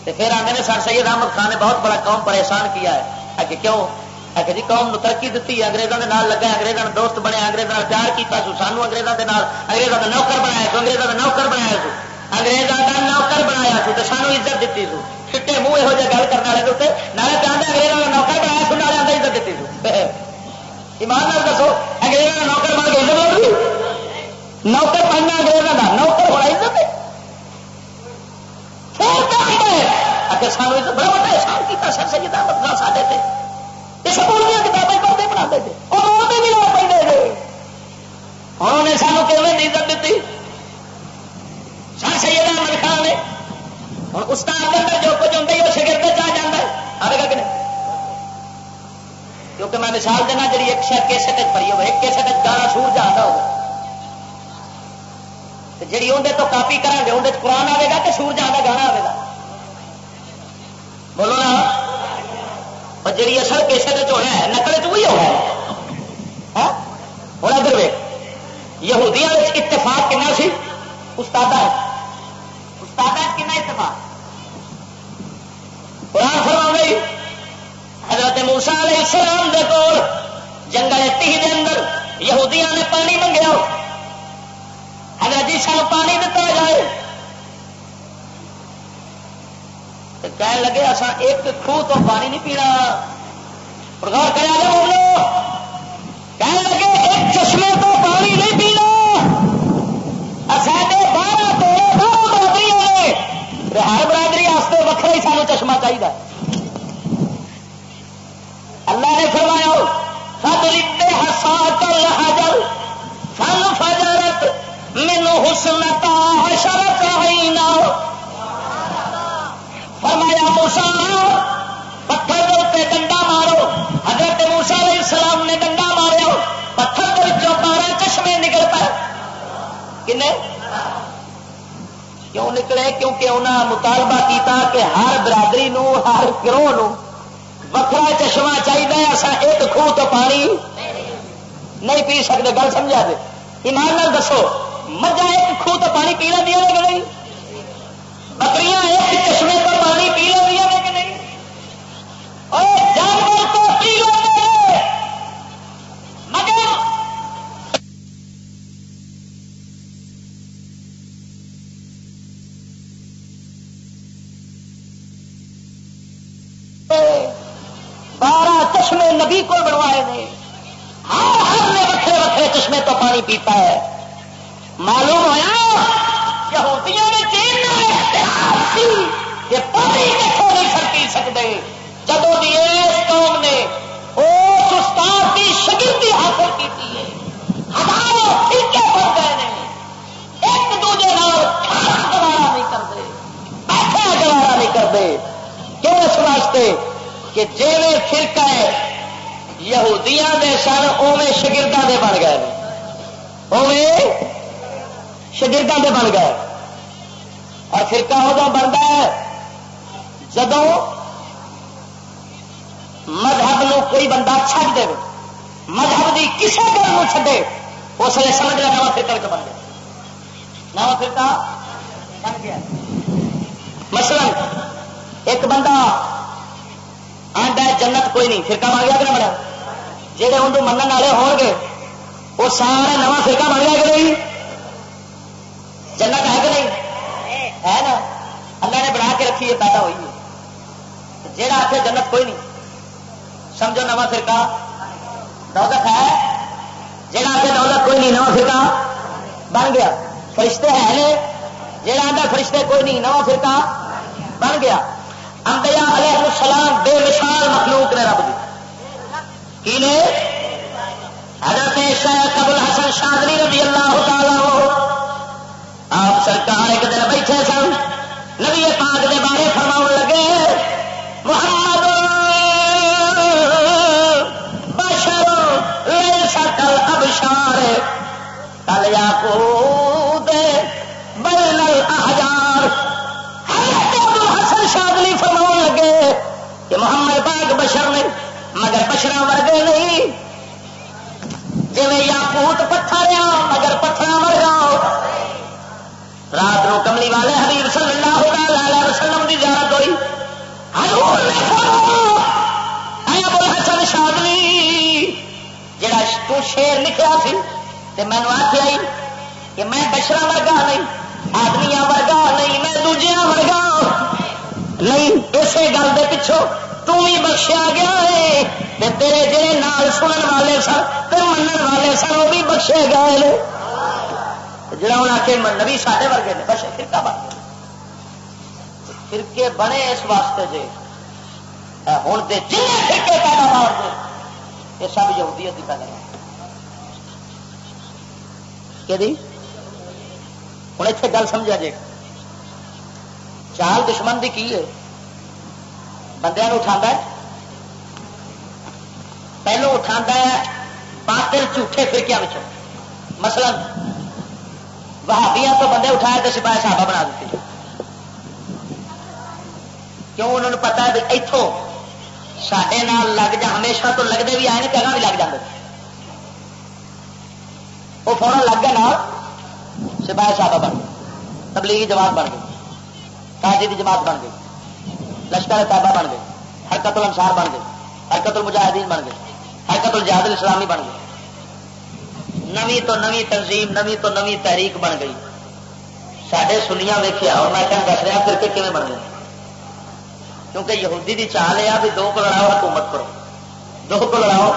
پھر آتے ہیں سر سید احمد خان نے بہت بڑا قوم پریشان کیا ہے کہ کیوں کہ جی قوم ترقی دیتی اگریزوں کے نال لگا اگریزوں نے دوست بنے اگریزوں پیار کیا سو سانو اگریزوں کے نال اگریزوں کا نوکر بنایا سو اگریزوں کا نوکر بنایا سو اگریزوں کا نوکر بنایا سو تو سانو عزت دیتی سو چھٹے منہ یہو جہ گل کرنے والے نالے چاہتے اگریزوں کا نوکر بنایا سو نالے عزت دیتی سو ایمان دسو انگریزوں کا نوکر بن کے عزت ہوگی نوکر بننا انگریزوں کا نوکر ہونا عزت ہے۔ اگر اچھا اچھا، سانو بڑا بڑا احسان کیا سر سید احمد مطلب خان ساڈے سے یہ سکول دیا کتابیں پڑھتے پڑھا تھے اور روتے بھی لوگ پڑھتے تھے انہوں نے سانو کہ عزت دیتی سر سید احمد خان نے۔ ہوں استاد اندر جو کچھ ہوتا ہے، وہ شگرد چاہ جانا ہے۔ آئے کہ نہیں؟ کیونکہ میں مثال دینا جی ایک شہ کیسٹ پڑی ہو ایک کیسٹ گانا سور جانا ہو جی اندر تو کاپی کریں گے اندر قرآن آئے گا کہ سور جہاں گانا آئے گا؟ بولو نا۔ اور جی اصل کیسٹ ہونا ہے، نقل چی ہونا ہے۔ ہوں ادھر وے یہودیاں اتفاق کنا سی؟ استاد استاد کنا اتفاق؟ قرآن فرما گئی حضرت موسا علیہ السلام دے کول، جنگل تی دے اندر یہودیاں نے پانی منگیا۔ حضرت جی سان پانی دتا جائے۔ کہنے لگے اصا ایک خوہ تو پانی نہیں پینا۔ غور کرا جا بولو کہنے لگے، ایک چشمے تو پانی نہیں پینا۔ ساڈے بارہ تو بارہ برادری ہوئے ہر برادری واسطے ہی سانو چشمہ چاہیے اللہ نے فرمایا، فضل ہسا کر حجر فجرت مینو حسن کا حشرت نہ فرمایا موسا پتھر کے اتنے ڈنڈا مارو۔ حضرت موسا علیہ السلام نے ڈنڈا مارو پتھر کے بارہ چشمے نکل پائے کنے؟ کیوں نکلے؟ کیونکہ انہیں مطالبہ کیتا کہ ہر برادری نو ہر گروہ نو وکرا چشمہ چاہیے اصا ایک خوہ تو پانی نہیں پی سکتے، گل سمجھا دے۔ ایمان نال دسو مجھا ایک خوہ تو پانی پی لیا کہ نہیں؟ بکریاں ایک چشمے تو پانی پی چشمے ہے۔ معلوم ہوا یہودیاں نے کہ پانی کتوں نہیں سر پی سکتے جدو بھی اس قوم نے اس استاد کی شگردی حاصل کی ہے۔ ہزاروں ٹھیکے بن گئے ہیں ایک دوجے گوارا نہیں کرتے۔ ایسا گوارا نہیں کرتے۔ کیوں اس واسطے کہ جی فرقہ ہے، یہودیاں دے سن اوے شگرداں دے بن گئے اوے شگرداں دے بن گئے۔ اور فرقہ ہو بنتا ہے جدو مذہب نو کوئی بندہ چھڈ دے، مذہب کی کسی گل کو چھڈے، اس لیے سمجھ لیا نواں فرقہ بن گیا۔ نواں فرقہ بن گیا۔ مثلا ایک بندہ آنڈا جنت کوئی نہیں، فرقہ بن گیا کہ بڑا جہے اندر من والے ہو گے وہ سارا نواں فرقہ بن گیا کہ نہیں؟ جنت ہے کہ نہیں؟ ہے نا؟ اللہ نے بنا کے رکھی ہے، پیدا ہوئی ہے۔ جہاں آخر جنت کوئی نہیں۔ سمجھو نواں فرقہ؟ دولت ہے۔ جہاں آ کے دولت کوئی نہیں، نواں فرقہ بن گیا۔ فرشتے ہے جہاں آتا فرشتے کوئی نہیں، نواں فرقہ بن گیا۔ امبیا علیہ السلام بے مثال مخلوق نے رب کی نے؟ حضرت شیخ ابو شادری رضی اللہ تعالی آپ سرکار ایک دن بیٹھے سن، نبی پاک کے بارے فرما لگے، محمد کل ابشار کل یا کو بین الحجار حسن شادلی فرما لگے کہ محمد باغ بشر نے مگر بشرا ورگے نہیں جی یا پوت پتھر مگر پتھر ورگا رات نو کملی والے حبیب صلی اللہ علیہ وسلم کی زیارت ہوئی. حضور نے فرمایا ابو الحسن شادلی جڑا تو شیر لکھا سی، تے میں آخیا کہ میں بشرا ورگا نہیں آدمی ورگا نہیں، میں دوجیا ورگا نہیں، اسی گل کے پچھوں تھی بخشیا گیا ہے تیرے جڑے نال سنن والے سن تے والے سن، وہ بھی بخشے گئے جڑا ہوں آ کے نبی ساڈے ورگے نے، بخشے فرقہ بن فرقے بنے اس واسطے جی ہوں تو جن فرقے پیداوار دے۔ یہ سب یہودیت کی پہلے۔ ہوں اتنے گل سمجھا جائے چال دشمن کی کی ہے؟ بندے اٹھا پہلو اٹھا ہے باطل جھوٹے فرقیا مثلا وہابیا تو بندے اٹھائے تو سپاہی صحابہ بنا دیتے۔ کیوں انہوں نے پتا ہے اتوں سڈے لگ جا، ہمیشہ تو لگتے بھی آئے پہلے بھی لگ جاتے وہ فورن لگ گیا سپاہی صاحب بن گئے۔ تبلیغی جماعت بن گئی کاجی کی جماعت بن گئی لشکر طیبہ بن گئی حرکت الانصار بن گئی حرکت المجاہدین بن گئی حرکت الجہاد الاسلامی بن گئی نوی تو نوی تنظیم، نوی تو نوی تحریک بن گئی۔ سڈے سنیا ویکیا اور میں کہنا دس رہا پھر کے کیون بن گئے کیونکہ یہودی دی چال یہ بھی دو کو لڑاؤ حکومت کرو۔ دو کو لڑاؤ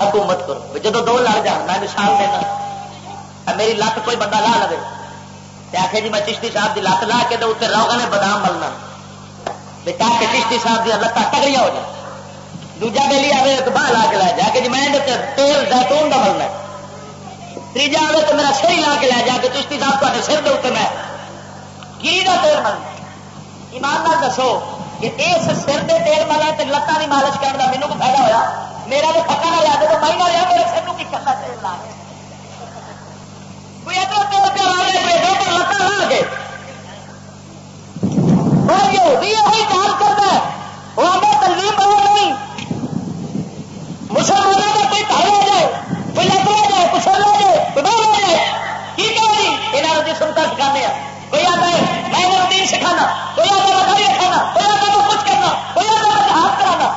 حکومت کرو۔ جب دو لڑ جان، میں مثال دینا۔ میری لت کوئی بندہ لا لے آخر جی میں چشتی صاحب کی لت لا کے تو اتنے روگا نے بادام ملنا تاکہ چشتی صاحب کی لتان تگڑیاں ہو جائے۔ دوجا بہلی آئے ایک باہ لا کے لے جا کے جی میں تیل، زیتون کا ملنا تیجا آئے تو میرا سر ہی لا کے لے جا کے چشتی صاحب تے سر دے میں کی تیل ملنا ایماندار دسو کہ اس سر دے تیل والا تو لتان کی مالش کرنے کا مینو کو فائدہ ہوا میرا تو پکا نہ لیا تو میں نہ لیا میرے سر کی کرنا تیل لا کوئی ادھر تیل پہ لا لے پر لتان لا کے وہی کام کرتا ہے وہ ہمیں تنظیم بنا نہیں مسلمانوں کا کوئی گھر کوئی لت ہو جائے کچھ ہو جائے کوئی بہت ہو جائے۔ کی کہ جی یہاں جی سنتا سکھانے ہیں۔ کوئی آتا ہے میں نے دین سکھانا۔ کوئی آتا ہے بکری کھانا۔ کوئی آتا تو کچھ کرنا۔ کوئی آتا ہے ہاتھ کرانا۔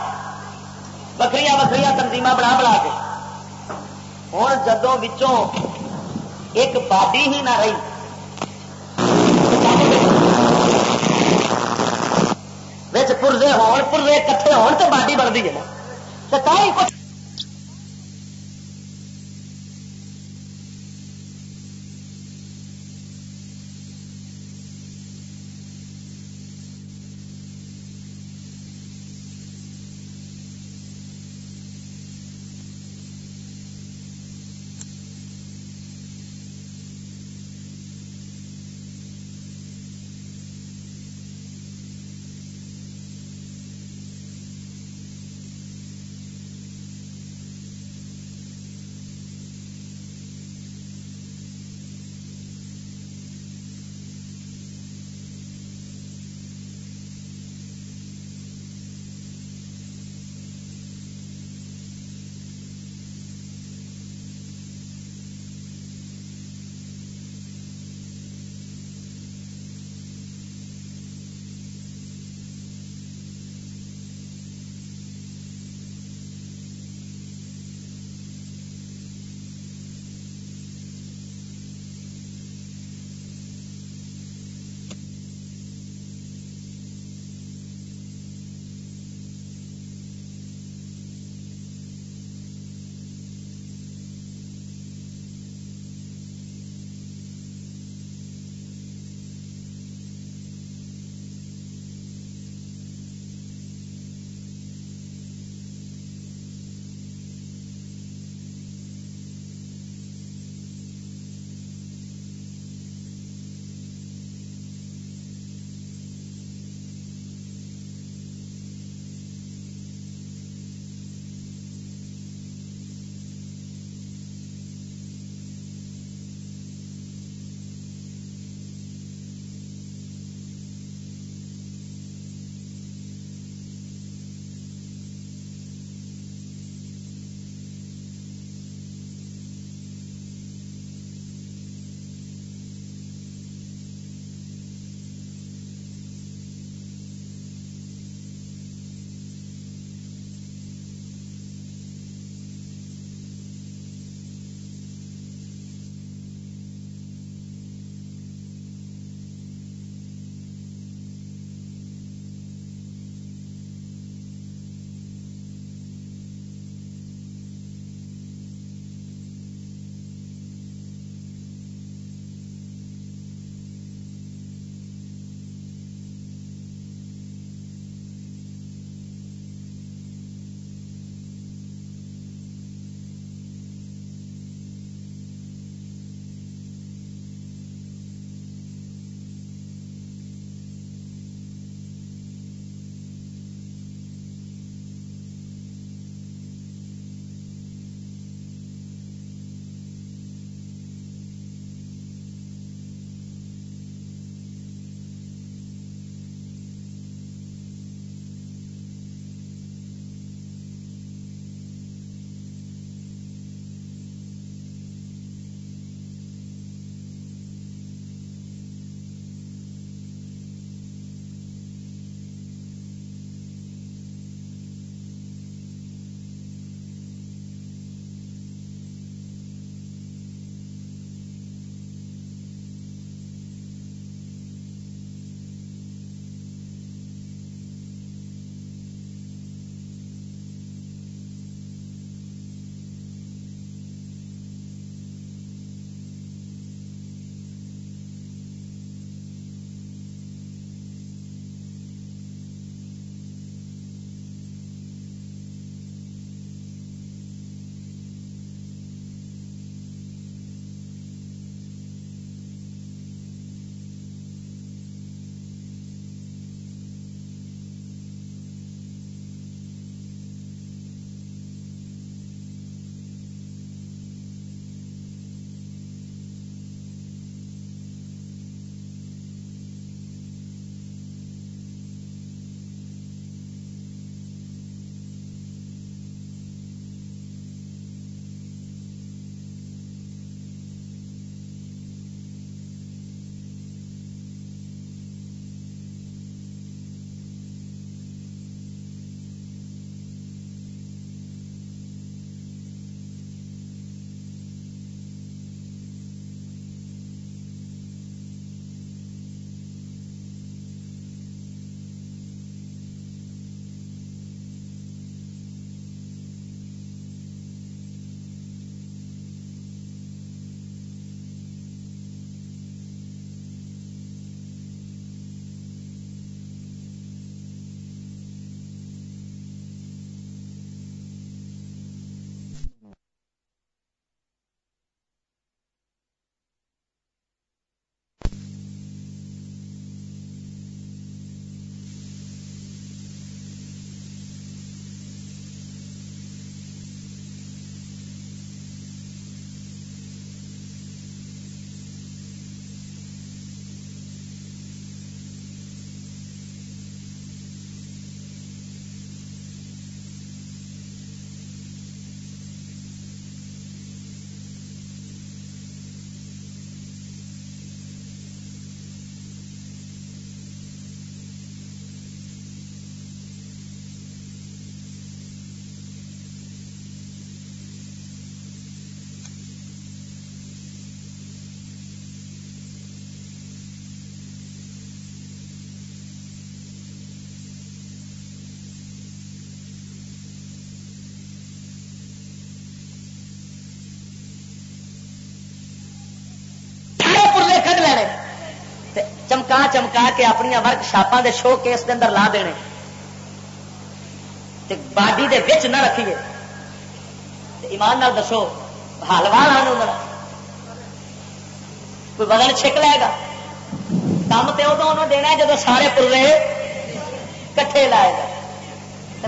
بکری بکری تنظیم بنا بنا کے۔ ہوں جدوں بچوں ایک باڈی ہی نہ رہی۔ پورزے ہون پورزے کٹھے ہون تو باڈی بنتی ہے نا۔ تو کچھ چمکا چمکا کے اپنی ورک شاپاں دے شو کیس دے اندر لا دینے۔ تے باڈی دے وچ نہ رکھیے۔ ایمان نال دسو ہلوا لا کوئی وزن چھک لے گا۔ کام تو ادو انہوں دینا جب سارے پورے کٹھے لائے گا۔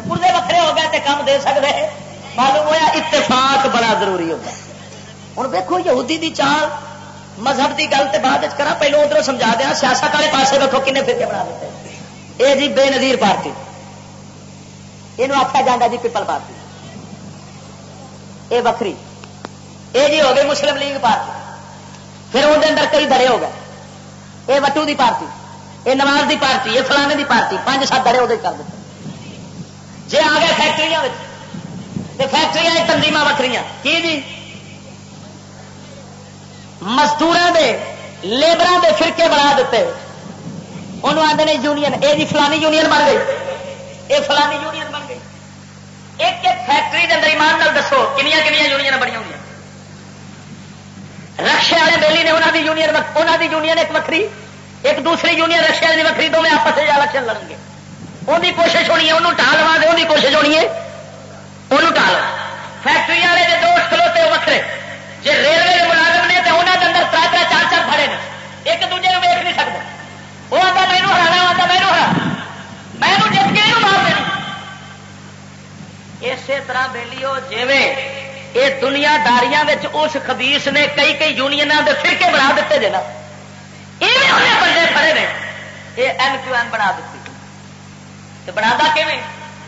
پورے وکرے ہو گئے تو کام دے سکتے معلوم ہوا اتفاق بڑا ضروری ہوتا ہوں دیکھو یہودی دی چال۔ مذہب کی گل تو بعد کرا پہلو ادھر سمجھا دیا سیاست والے پاسے رکھو کنے فرقے بنا دیتے یہ جی بے نظیر پارٹی۔ یہ آخیا جا جی پیپل پارٹی۔ یہ وکری۔ یہ جی ہو گئی مسلم لیگ پارٹی۔ پھر اندر اندر کئی دڑے ہو گئے۔ یہ وٹو دی پارٹی۔ یہ نواز دی پارٹی۔ یہ فلانے دی پارٹی۔ پانچ سات دڑے وہ کر دیتے جی آ گئے فیکٹری فیکٹری تنظیم وکری کی جی؟ مزدور دے لیبر دے فرقے بنا دیتے۔ انہوں آتے ہیں یونین یہ جی فلانی یونین بن گئی۔ یہ فلانی یونین بن گئی۔ ایک ایک فیکٹری کے اندر ایمان نال دسو کنیا کنیا یونین بڑی ہوئی رکشے والے بیلی نے انہوں دی یونین انہوں دی یونین ایک وکری ایک دوسری یونین رکشے والی وکری دونوں آپس میں الیکشن لڑن گے وہی کوشش ہونی ہے انہوں ٹال لوا دے وہی کوشش ہونی ہے انہوں ٹال فیکٹری والے جو دوست کھلوتے وکرے جی ریلوے کے ملازم نے انہوں کے اندر تر تر چار چار پڑے نے۔ ایک دوجے کو ویک نہیں سکتے وہ آتا مینو ہرانا آتا مینو ہرا میں جت کے مار دینا اسی طرح بہلی ہو جیویں یہ دنیا داریاں اس خبیس نے کئی کئی یونین کے فرقے بنا دیتے جی نا۔ یہ بندے کھڑے نے۔ یہ ایم کیو ایم بنا دیتی۔ بنا کیون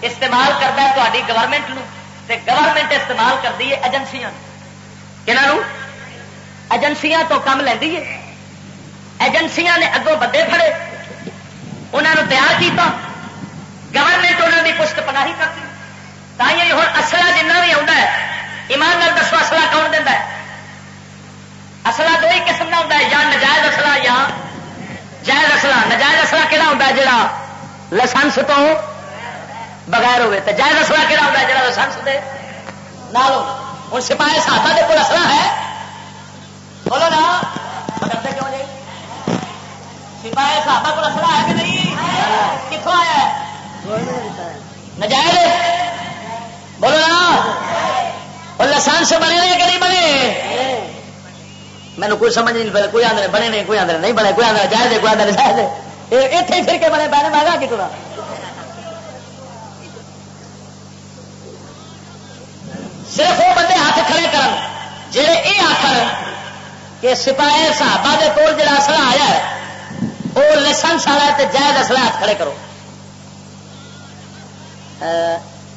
استعمال کرتا ہے تاری گورنمنٹ گورنمنٹ استعمال کرتی ہے ایجنسیاں ایجنسیاں تو کم لینی ہے۔ ایجنسیاں نے اگوں بندے کھڑے انہوں تیار کیتا۔ گورنمنٹ انہوں کی پشت پناہی کرتی۔ تھی ہوں اصلا جنہ بھی آتا ہے، ایمان نال دسو اصلا کون دینا اصلا دو ہی قسم کا ہوتا ہے، یا نجائز اصلا یا جائز اصلا نجائز اصلا کہڑا ہوتا ہے جڑا لائسنس تو بغیر ہوئے تو جائز اصلا کہڑا ہوتا ہے جڑا لائسنس دے نہ ہوں سپاہی ساتھا کے کول اصلا ہے۔ بولو نا کرتے کیوں جی؟ سپاہی صحابہ کو اصلا ہے کہ نہیں؟ کتوں آیا؟ ہے نجائز۔ بولو نا، اور لسان سے بنے کہ نہیں بنے؟ مینو کوئی سمجھ نہیں پہ کوئی آدھے بنے نہیں، کوئی آدھے نہیں بنے، کوئی آدھے جائے دے کوئی آدھے جائے دے اتنے پھر کے بنے پہنے مہنگا کی تھوڑا صرف وہ بندے ہاتھ کھڑے کر جڑے یہ آخر کہ سپاہی صحابہ کے کول جڑا اصلا آیا ہے وہ لسنس والا ہے جائز اصلا ہاتھ کھڑے کرو۔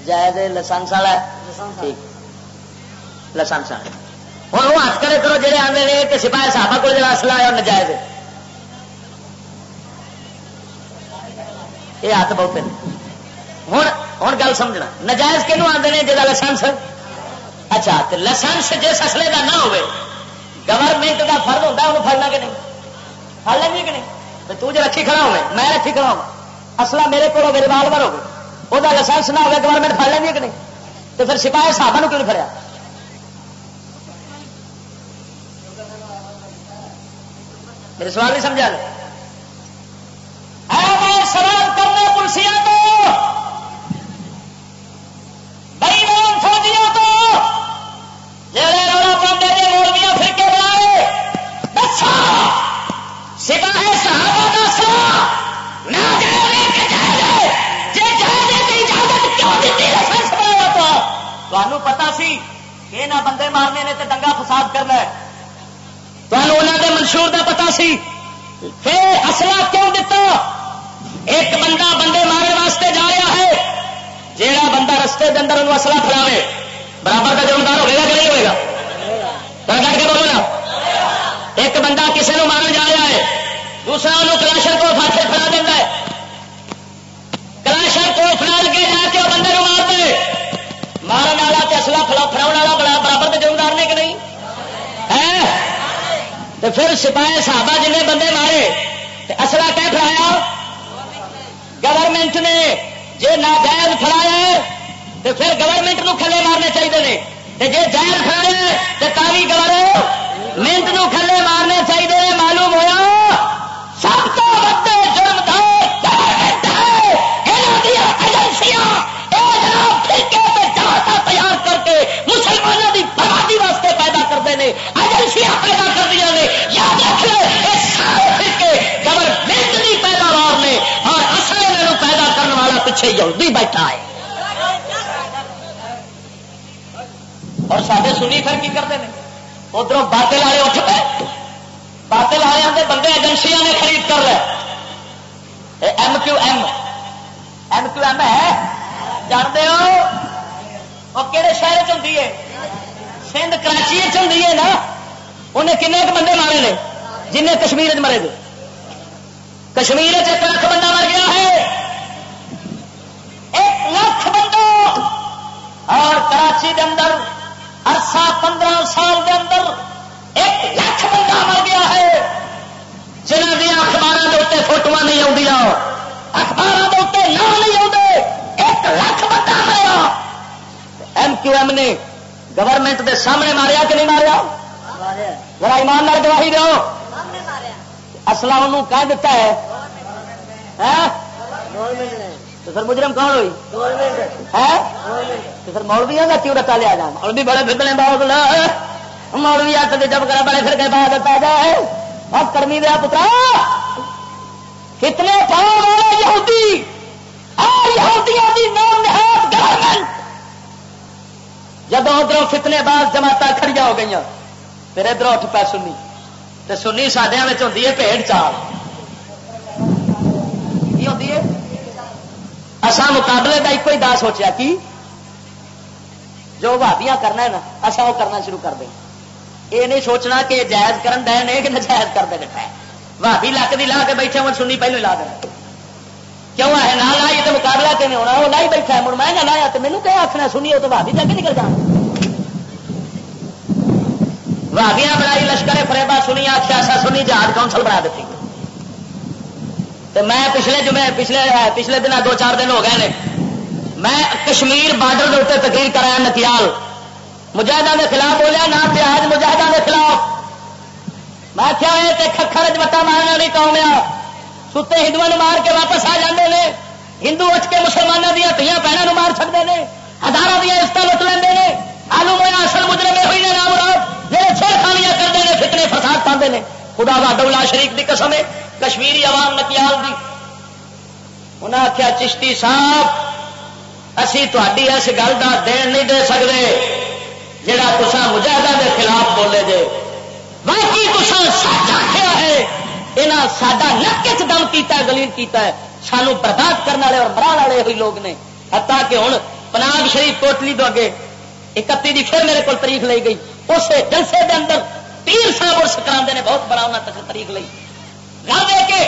جائز لسنس والا ہے؟ ٹھیک۔ لائسنس ہوں وہ ہاتھ کرے کرو جہے آتے ہیں کہ سپاہی صاحب کو جڑا اصلا ہے وہ نجائز یہ ہاتھ بہت ہوں ہوں گل سمجھنا۔ نجائز کنو آتے ہیں جا لائسنس اچھا لائسنس جس اصلے کا نہ ہو گورنمنٹ کا فرد ہوتا ہے انہوں فرنا کہ نہیں پڑ لیں گے کہ نہیں تو جو رکھی کھڑا ہوئے میں رکھی کھڑا ہوں اصلا میرے کو ریوالور ہوگی وہ لائسنس نہ ہوگا گورنمنٹ پڑ لیں گے کہ نہیں تو پھر سپاہی صاحب کیوں نہیں فریا میرے سوال نہیں سمجھا لے رتا لیا جائے مولوی بڑے پھرنے بہت مولوی آتے تھے جب کرا بڑے پھر کے بعد آتا جائے۔ اب کرمی دیا پترا۔ کتنے پاؤں والے یہودی۔ اور یہودیوں کی نام نہاد گورنمنٹ جب ادھر فتنے بعد جماعت کھڑیا ہو گئی پھر ادھر اٹھ پہ سنی۔ تو سنی سڈیا ہوتی ہے پیڑ چال۔ کی ہوتی ہے؟ اصا مقابلے کا ایک ہی دا سوچیا، کی؟ جو بھابیاں کرنا ہے نا اصا وہ کرنا شروع کر دیں۔ یہ نہیں سوچنا کہ جائز کرن دے نے کہ نجائز کر دے بیٹھا ہے۔ بھابی لک دی لا کے بیٹھے ہوں، سنی پہلو لا دینا۔ کیوں ہے نہ لائی تو مقابلہ کہ ہونا؟ وہ لائی بیٹھا ہے، مڑ میں نہ لایا تو مینو کیا آخنا سنی ہو تو بھابی جا کے نکل جانا بھابیاں بنائی، لشکر فریبا سنی آخیا سا سنی جہاز کونسل بنا دیتی۔ تو میں پچھلے جو میں پچھلے پچھلے دن دو چار دن ہو گئے نے۔ میں کشمیر بارڈر کے اتنے تقریر کرایا نکیال مجاہدہ کے خلاف بولیا، نہ پیاز مجاہدہ کے خلاف۔ میں کیا ہے کھکھر چٹا مارنے والی قوم آ ستے ہندو مار کے واپس آ جاتے ہیں ہندو اچ کے مسلمانوں دیا تیاں بہنوں مار چکتے ہیں ہزاروں دیا عزت لٹ لے آلو مویا اصل مجرے ہوئی نے نام مراد۔ جی چھڑ خانیاں کرتے ہیں فتنے فساد پاتے ہیں خدا بہادر شریف کی قسم ہے، کشمیری عوام نکیال دی۔ انہیں آخیا چشتی صاحب اسی تھی اس گل کا دین نہیں دے سکتے جہاں تصا مجاہدہ کے خلاف بولے جے۔ باقی تصا سچ آخیا ہے؟ یہاں سڈا نک چ دم کیا گلیل کیتا ہے۔ سانو برباد کرنے والے اور مرا والے ہوئی لوگ نے۔ ہتا کہ ہوں پناگ شریف کوٹلی تو اگے اکتی دی پھر میرے کو تاریخ لی گئی۔ اس جلسے دے اندر پیر صاحب اور کرا نے بہت بڑا انہیں تک تاریخ لی گل دے کے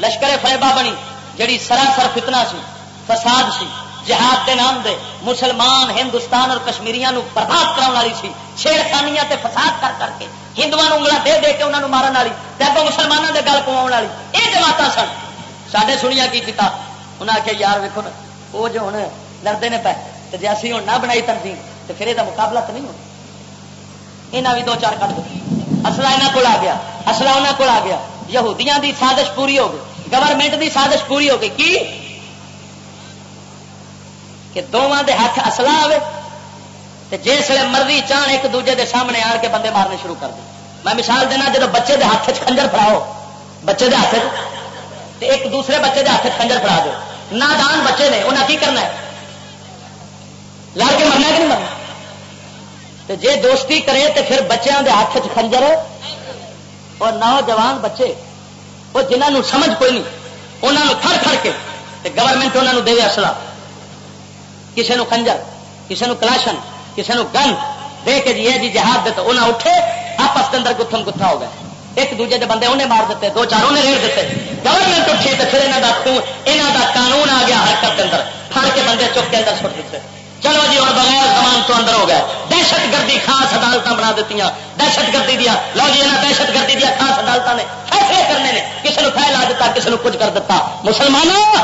لشکر فیبا بنی جڑی سراسر فتنا سی، فساد سی۔ جہاد دے نام دے مسلمان، ہندوستان اور کشمیریاں نو برباد کرا والی سی چھیڑ خانیاں تے فساد کر کر کے ہندو انگلا دے دے کے انہوں نے مارن والی تب مسلمانوں کے گل پوا والی۔ یہ جماعت سن سڈے سنیا کی کیتا انہیں آخیا یار ویکو نا وہ جو ہوں لڑتے ہیں پہ تو جی اسی ہوں نہ بنائی تنظیم تو پھر یہ مقابلہ تو نہیں ہونا۔ یہاں بھی دو چار کٹ دو اصلا یہاں کو آ گیا اصلا انہوں کو آ گیا۔ یہودیاں دی سازش پوری ہو گئی گورنمنٹ دی سازش پوری ہو گئی۔ کی؟ کہ دونوں دے ہاتھ اصلا آئے جس مرضی چاہن ایک دوجے دے سامنے آ کے بندے مارنے شروع کر دیں میں مثال دینا جب بچے دے ہاتھ کنجر فراؤ بچے دے ہاتھ ایک دوسرے بچے دے ہاتھ کنجر فرا دو۔ نادان بچے نے انہیں کی کرنا ہے؟ لڑ کے مرنا کہ نہیں مرنا؟ تو جے دوستی کرے تو پھر بچوں کے ہاتھ کنجر، اور نوجوان بچے، وہ جنہوں سمجھ کوئی نہیں انہوں کھڑ کھڑ کے گورنمنٹ انہوں دے اصلا کسی نو کنجر کسی نو کلاشن کسی نے گن دے کے جی یہ جی جہاد دے تو انہیں اٹھے، آپس کے اندر گتھم گتھا ہو گئے۔ ایک دوجے دے بندے انہیں مار دیتے، دو چار انہیں ریڑ دیتے۔ گورنمنٹ اٹھی تو پھر یہاں کا یہاں کا قانون آ گیا حرکت کے اندر۔ پھڑ کے بندے چپ کے اندر سٹ دیتے۔ چلو جی اور بغیر زمان تو اندر ہو گیا دہشت گردی خاص عدالت بنا دیتی دہشت گردی دیا۔ لو جی یہاں دہشت گردی دیا خاص عدالت نے۔ فیصلے کرنے نے۔ کسی نے پھیلا دیتا کسی نے کچھ کر دیتا۔ مسلمانوں،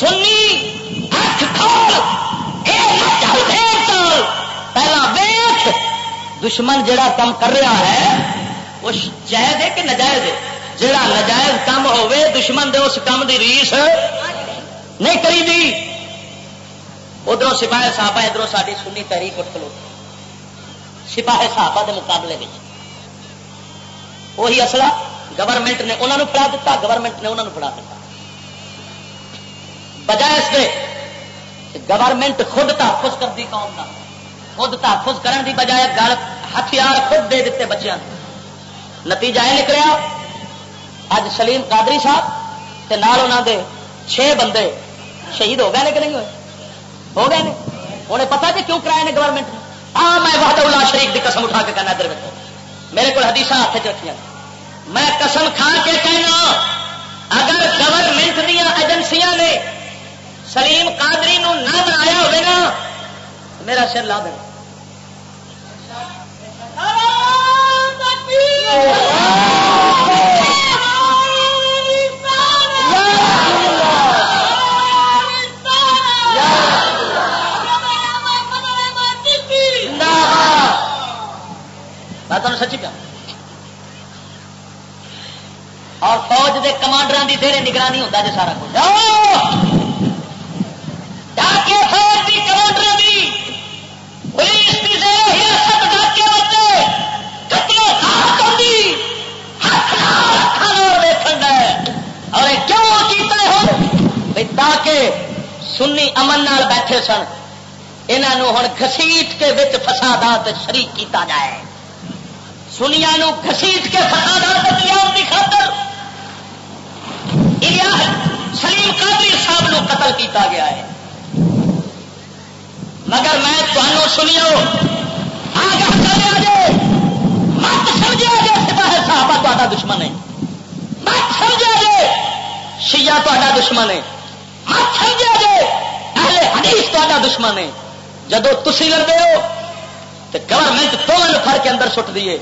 سنی! دشمن جڑا کام کر رہا ہے، وہ جائز ہے کہ نجائز ہے؟ جڑا نجائز کام ہوے دشمن دے اس کام دی ریس نہیں کری دی۔ ادھر سپاہی صاحب ادھر ساری سنی تحریک اٹھ کلو سپاہی صاحب کے مقابلے میں وہی اصلا گورنمنٹ نے انہوں پڑھا دیتا گورنمنٹ نے انہوں پڑھا دیتا بجائے اس کے گورنمنٹ خود تحفظ کر دی قوم کا خود تحفظ کرن دی بجائے گل ہتھیار خود دے دیتے بچوں نتیجہ یہ نکلیا اج سلیم قادری صاحب تے نال انہوں دے چھ بندے شہید ہو گئے نے کہ نہیں ہوئے؟ ہو گئے نے؟ انہیں پتا جی کیوں کرائے نے گورنمنٹ نے؟ ہاں میں وحد اللہ شریف کی قسم اٹھا کے کہنا ادھر میرے کو حدیث ہاتھ چ رکھیاں۔ میں قسم کھا کے کہنا، اگر گورنمنٹ دیا ایجنسیاں نے سلیم قادری نو نہ بنایا ہوئے نا میرا سر لا دینا میں تمہیں سچی کہا اور فوج کے کمانڈر کی دیر نگرانی ہوتا جی سارا کچھ۔ ڈاکے فوج کی کمانڈر ہو تاکہ سنی امن نال بیٹھے سن انہوں ہوں گسیٹ کے بچ فسادات شریک کیتا جائے۔ سنیا گسیٹ کے فسادات کی خاطر سلیم قادری صاحب نو قتل کیتا گیا ہے۔ مگر میں تمہوں سنیو، آگاہ کریا جے مت سمجھا جے سپاہ صاحبہ تا دشمن ہے۔ مت سمجھا جے شیعہ تا دشمن ہے۔ مت سمجھا جے اہل حدیث تا دشمن ہے۔ جدو تھی لڑتے ہو تو گورنمنٹ دونوں فر کے اندر سٹ دیے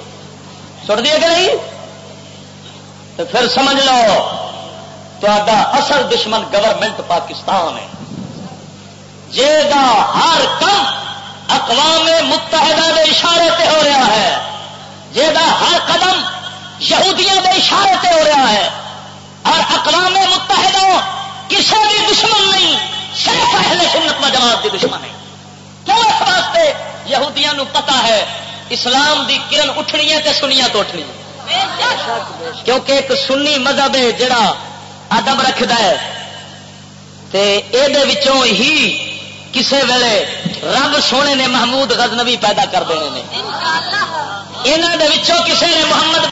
سٹ دیے کہ نہیں؟ تو پھر سمجھ لو تا اصل دشمن گورنمنٹ پاکستان ہے۔ جا ہر کم اقوام متحدہ کے اشارے تے ہو رہا ہے۔ جا ہر قدم یہودیاں کے اشارے تے ہو رہا ہے۔ اور اقوام متحدہ کسی بھی دشمن نہیں صرف اہل سنت میں جماعت کی دشمن ہے کیوں اس واسطے؟ یہودیاں نو پتا ہے اسلام دی کرن اٹھنی ہے تے سنیا تو اٹھنی کیونکہ ایک سنی مذہب ہے جڑا ادب رکھد ہے۔ ہی کسی ویلے رب سونے نے محمود غزنوی پیدا کر دینے یہاں کسی نے محمد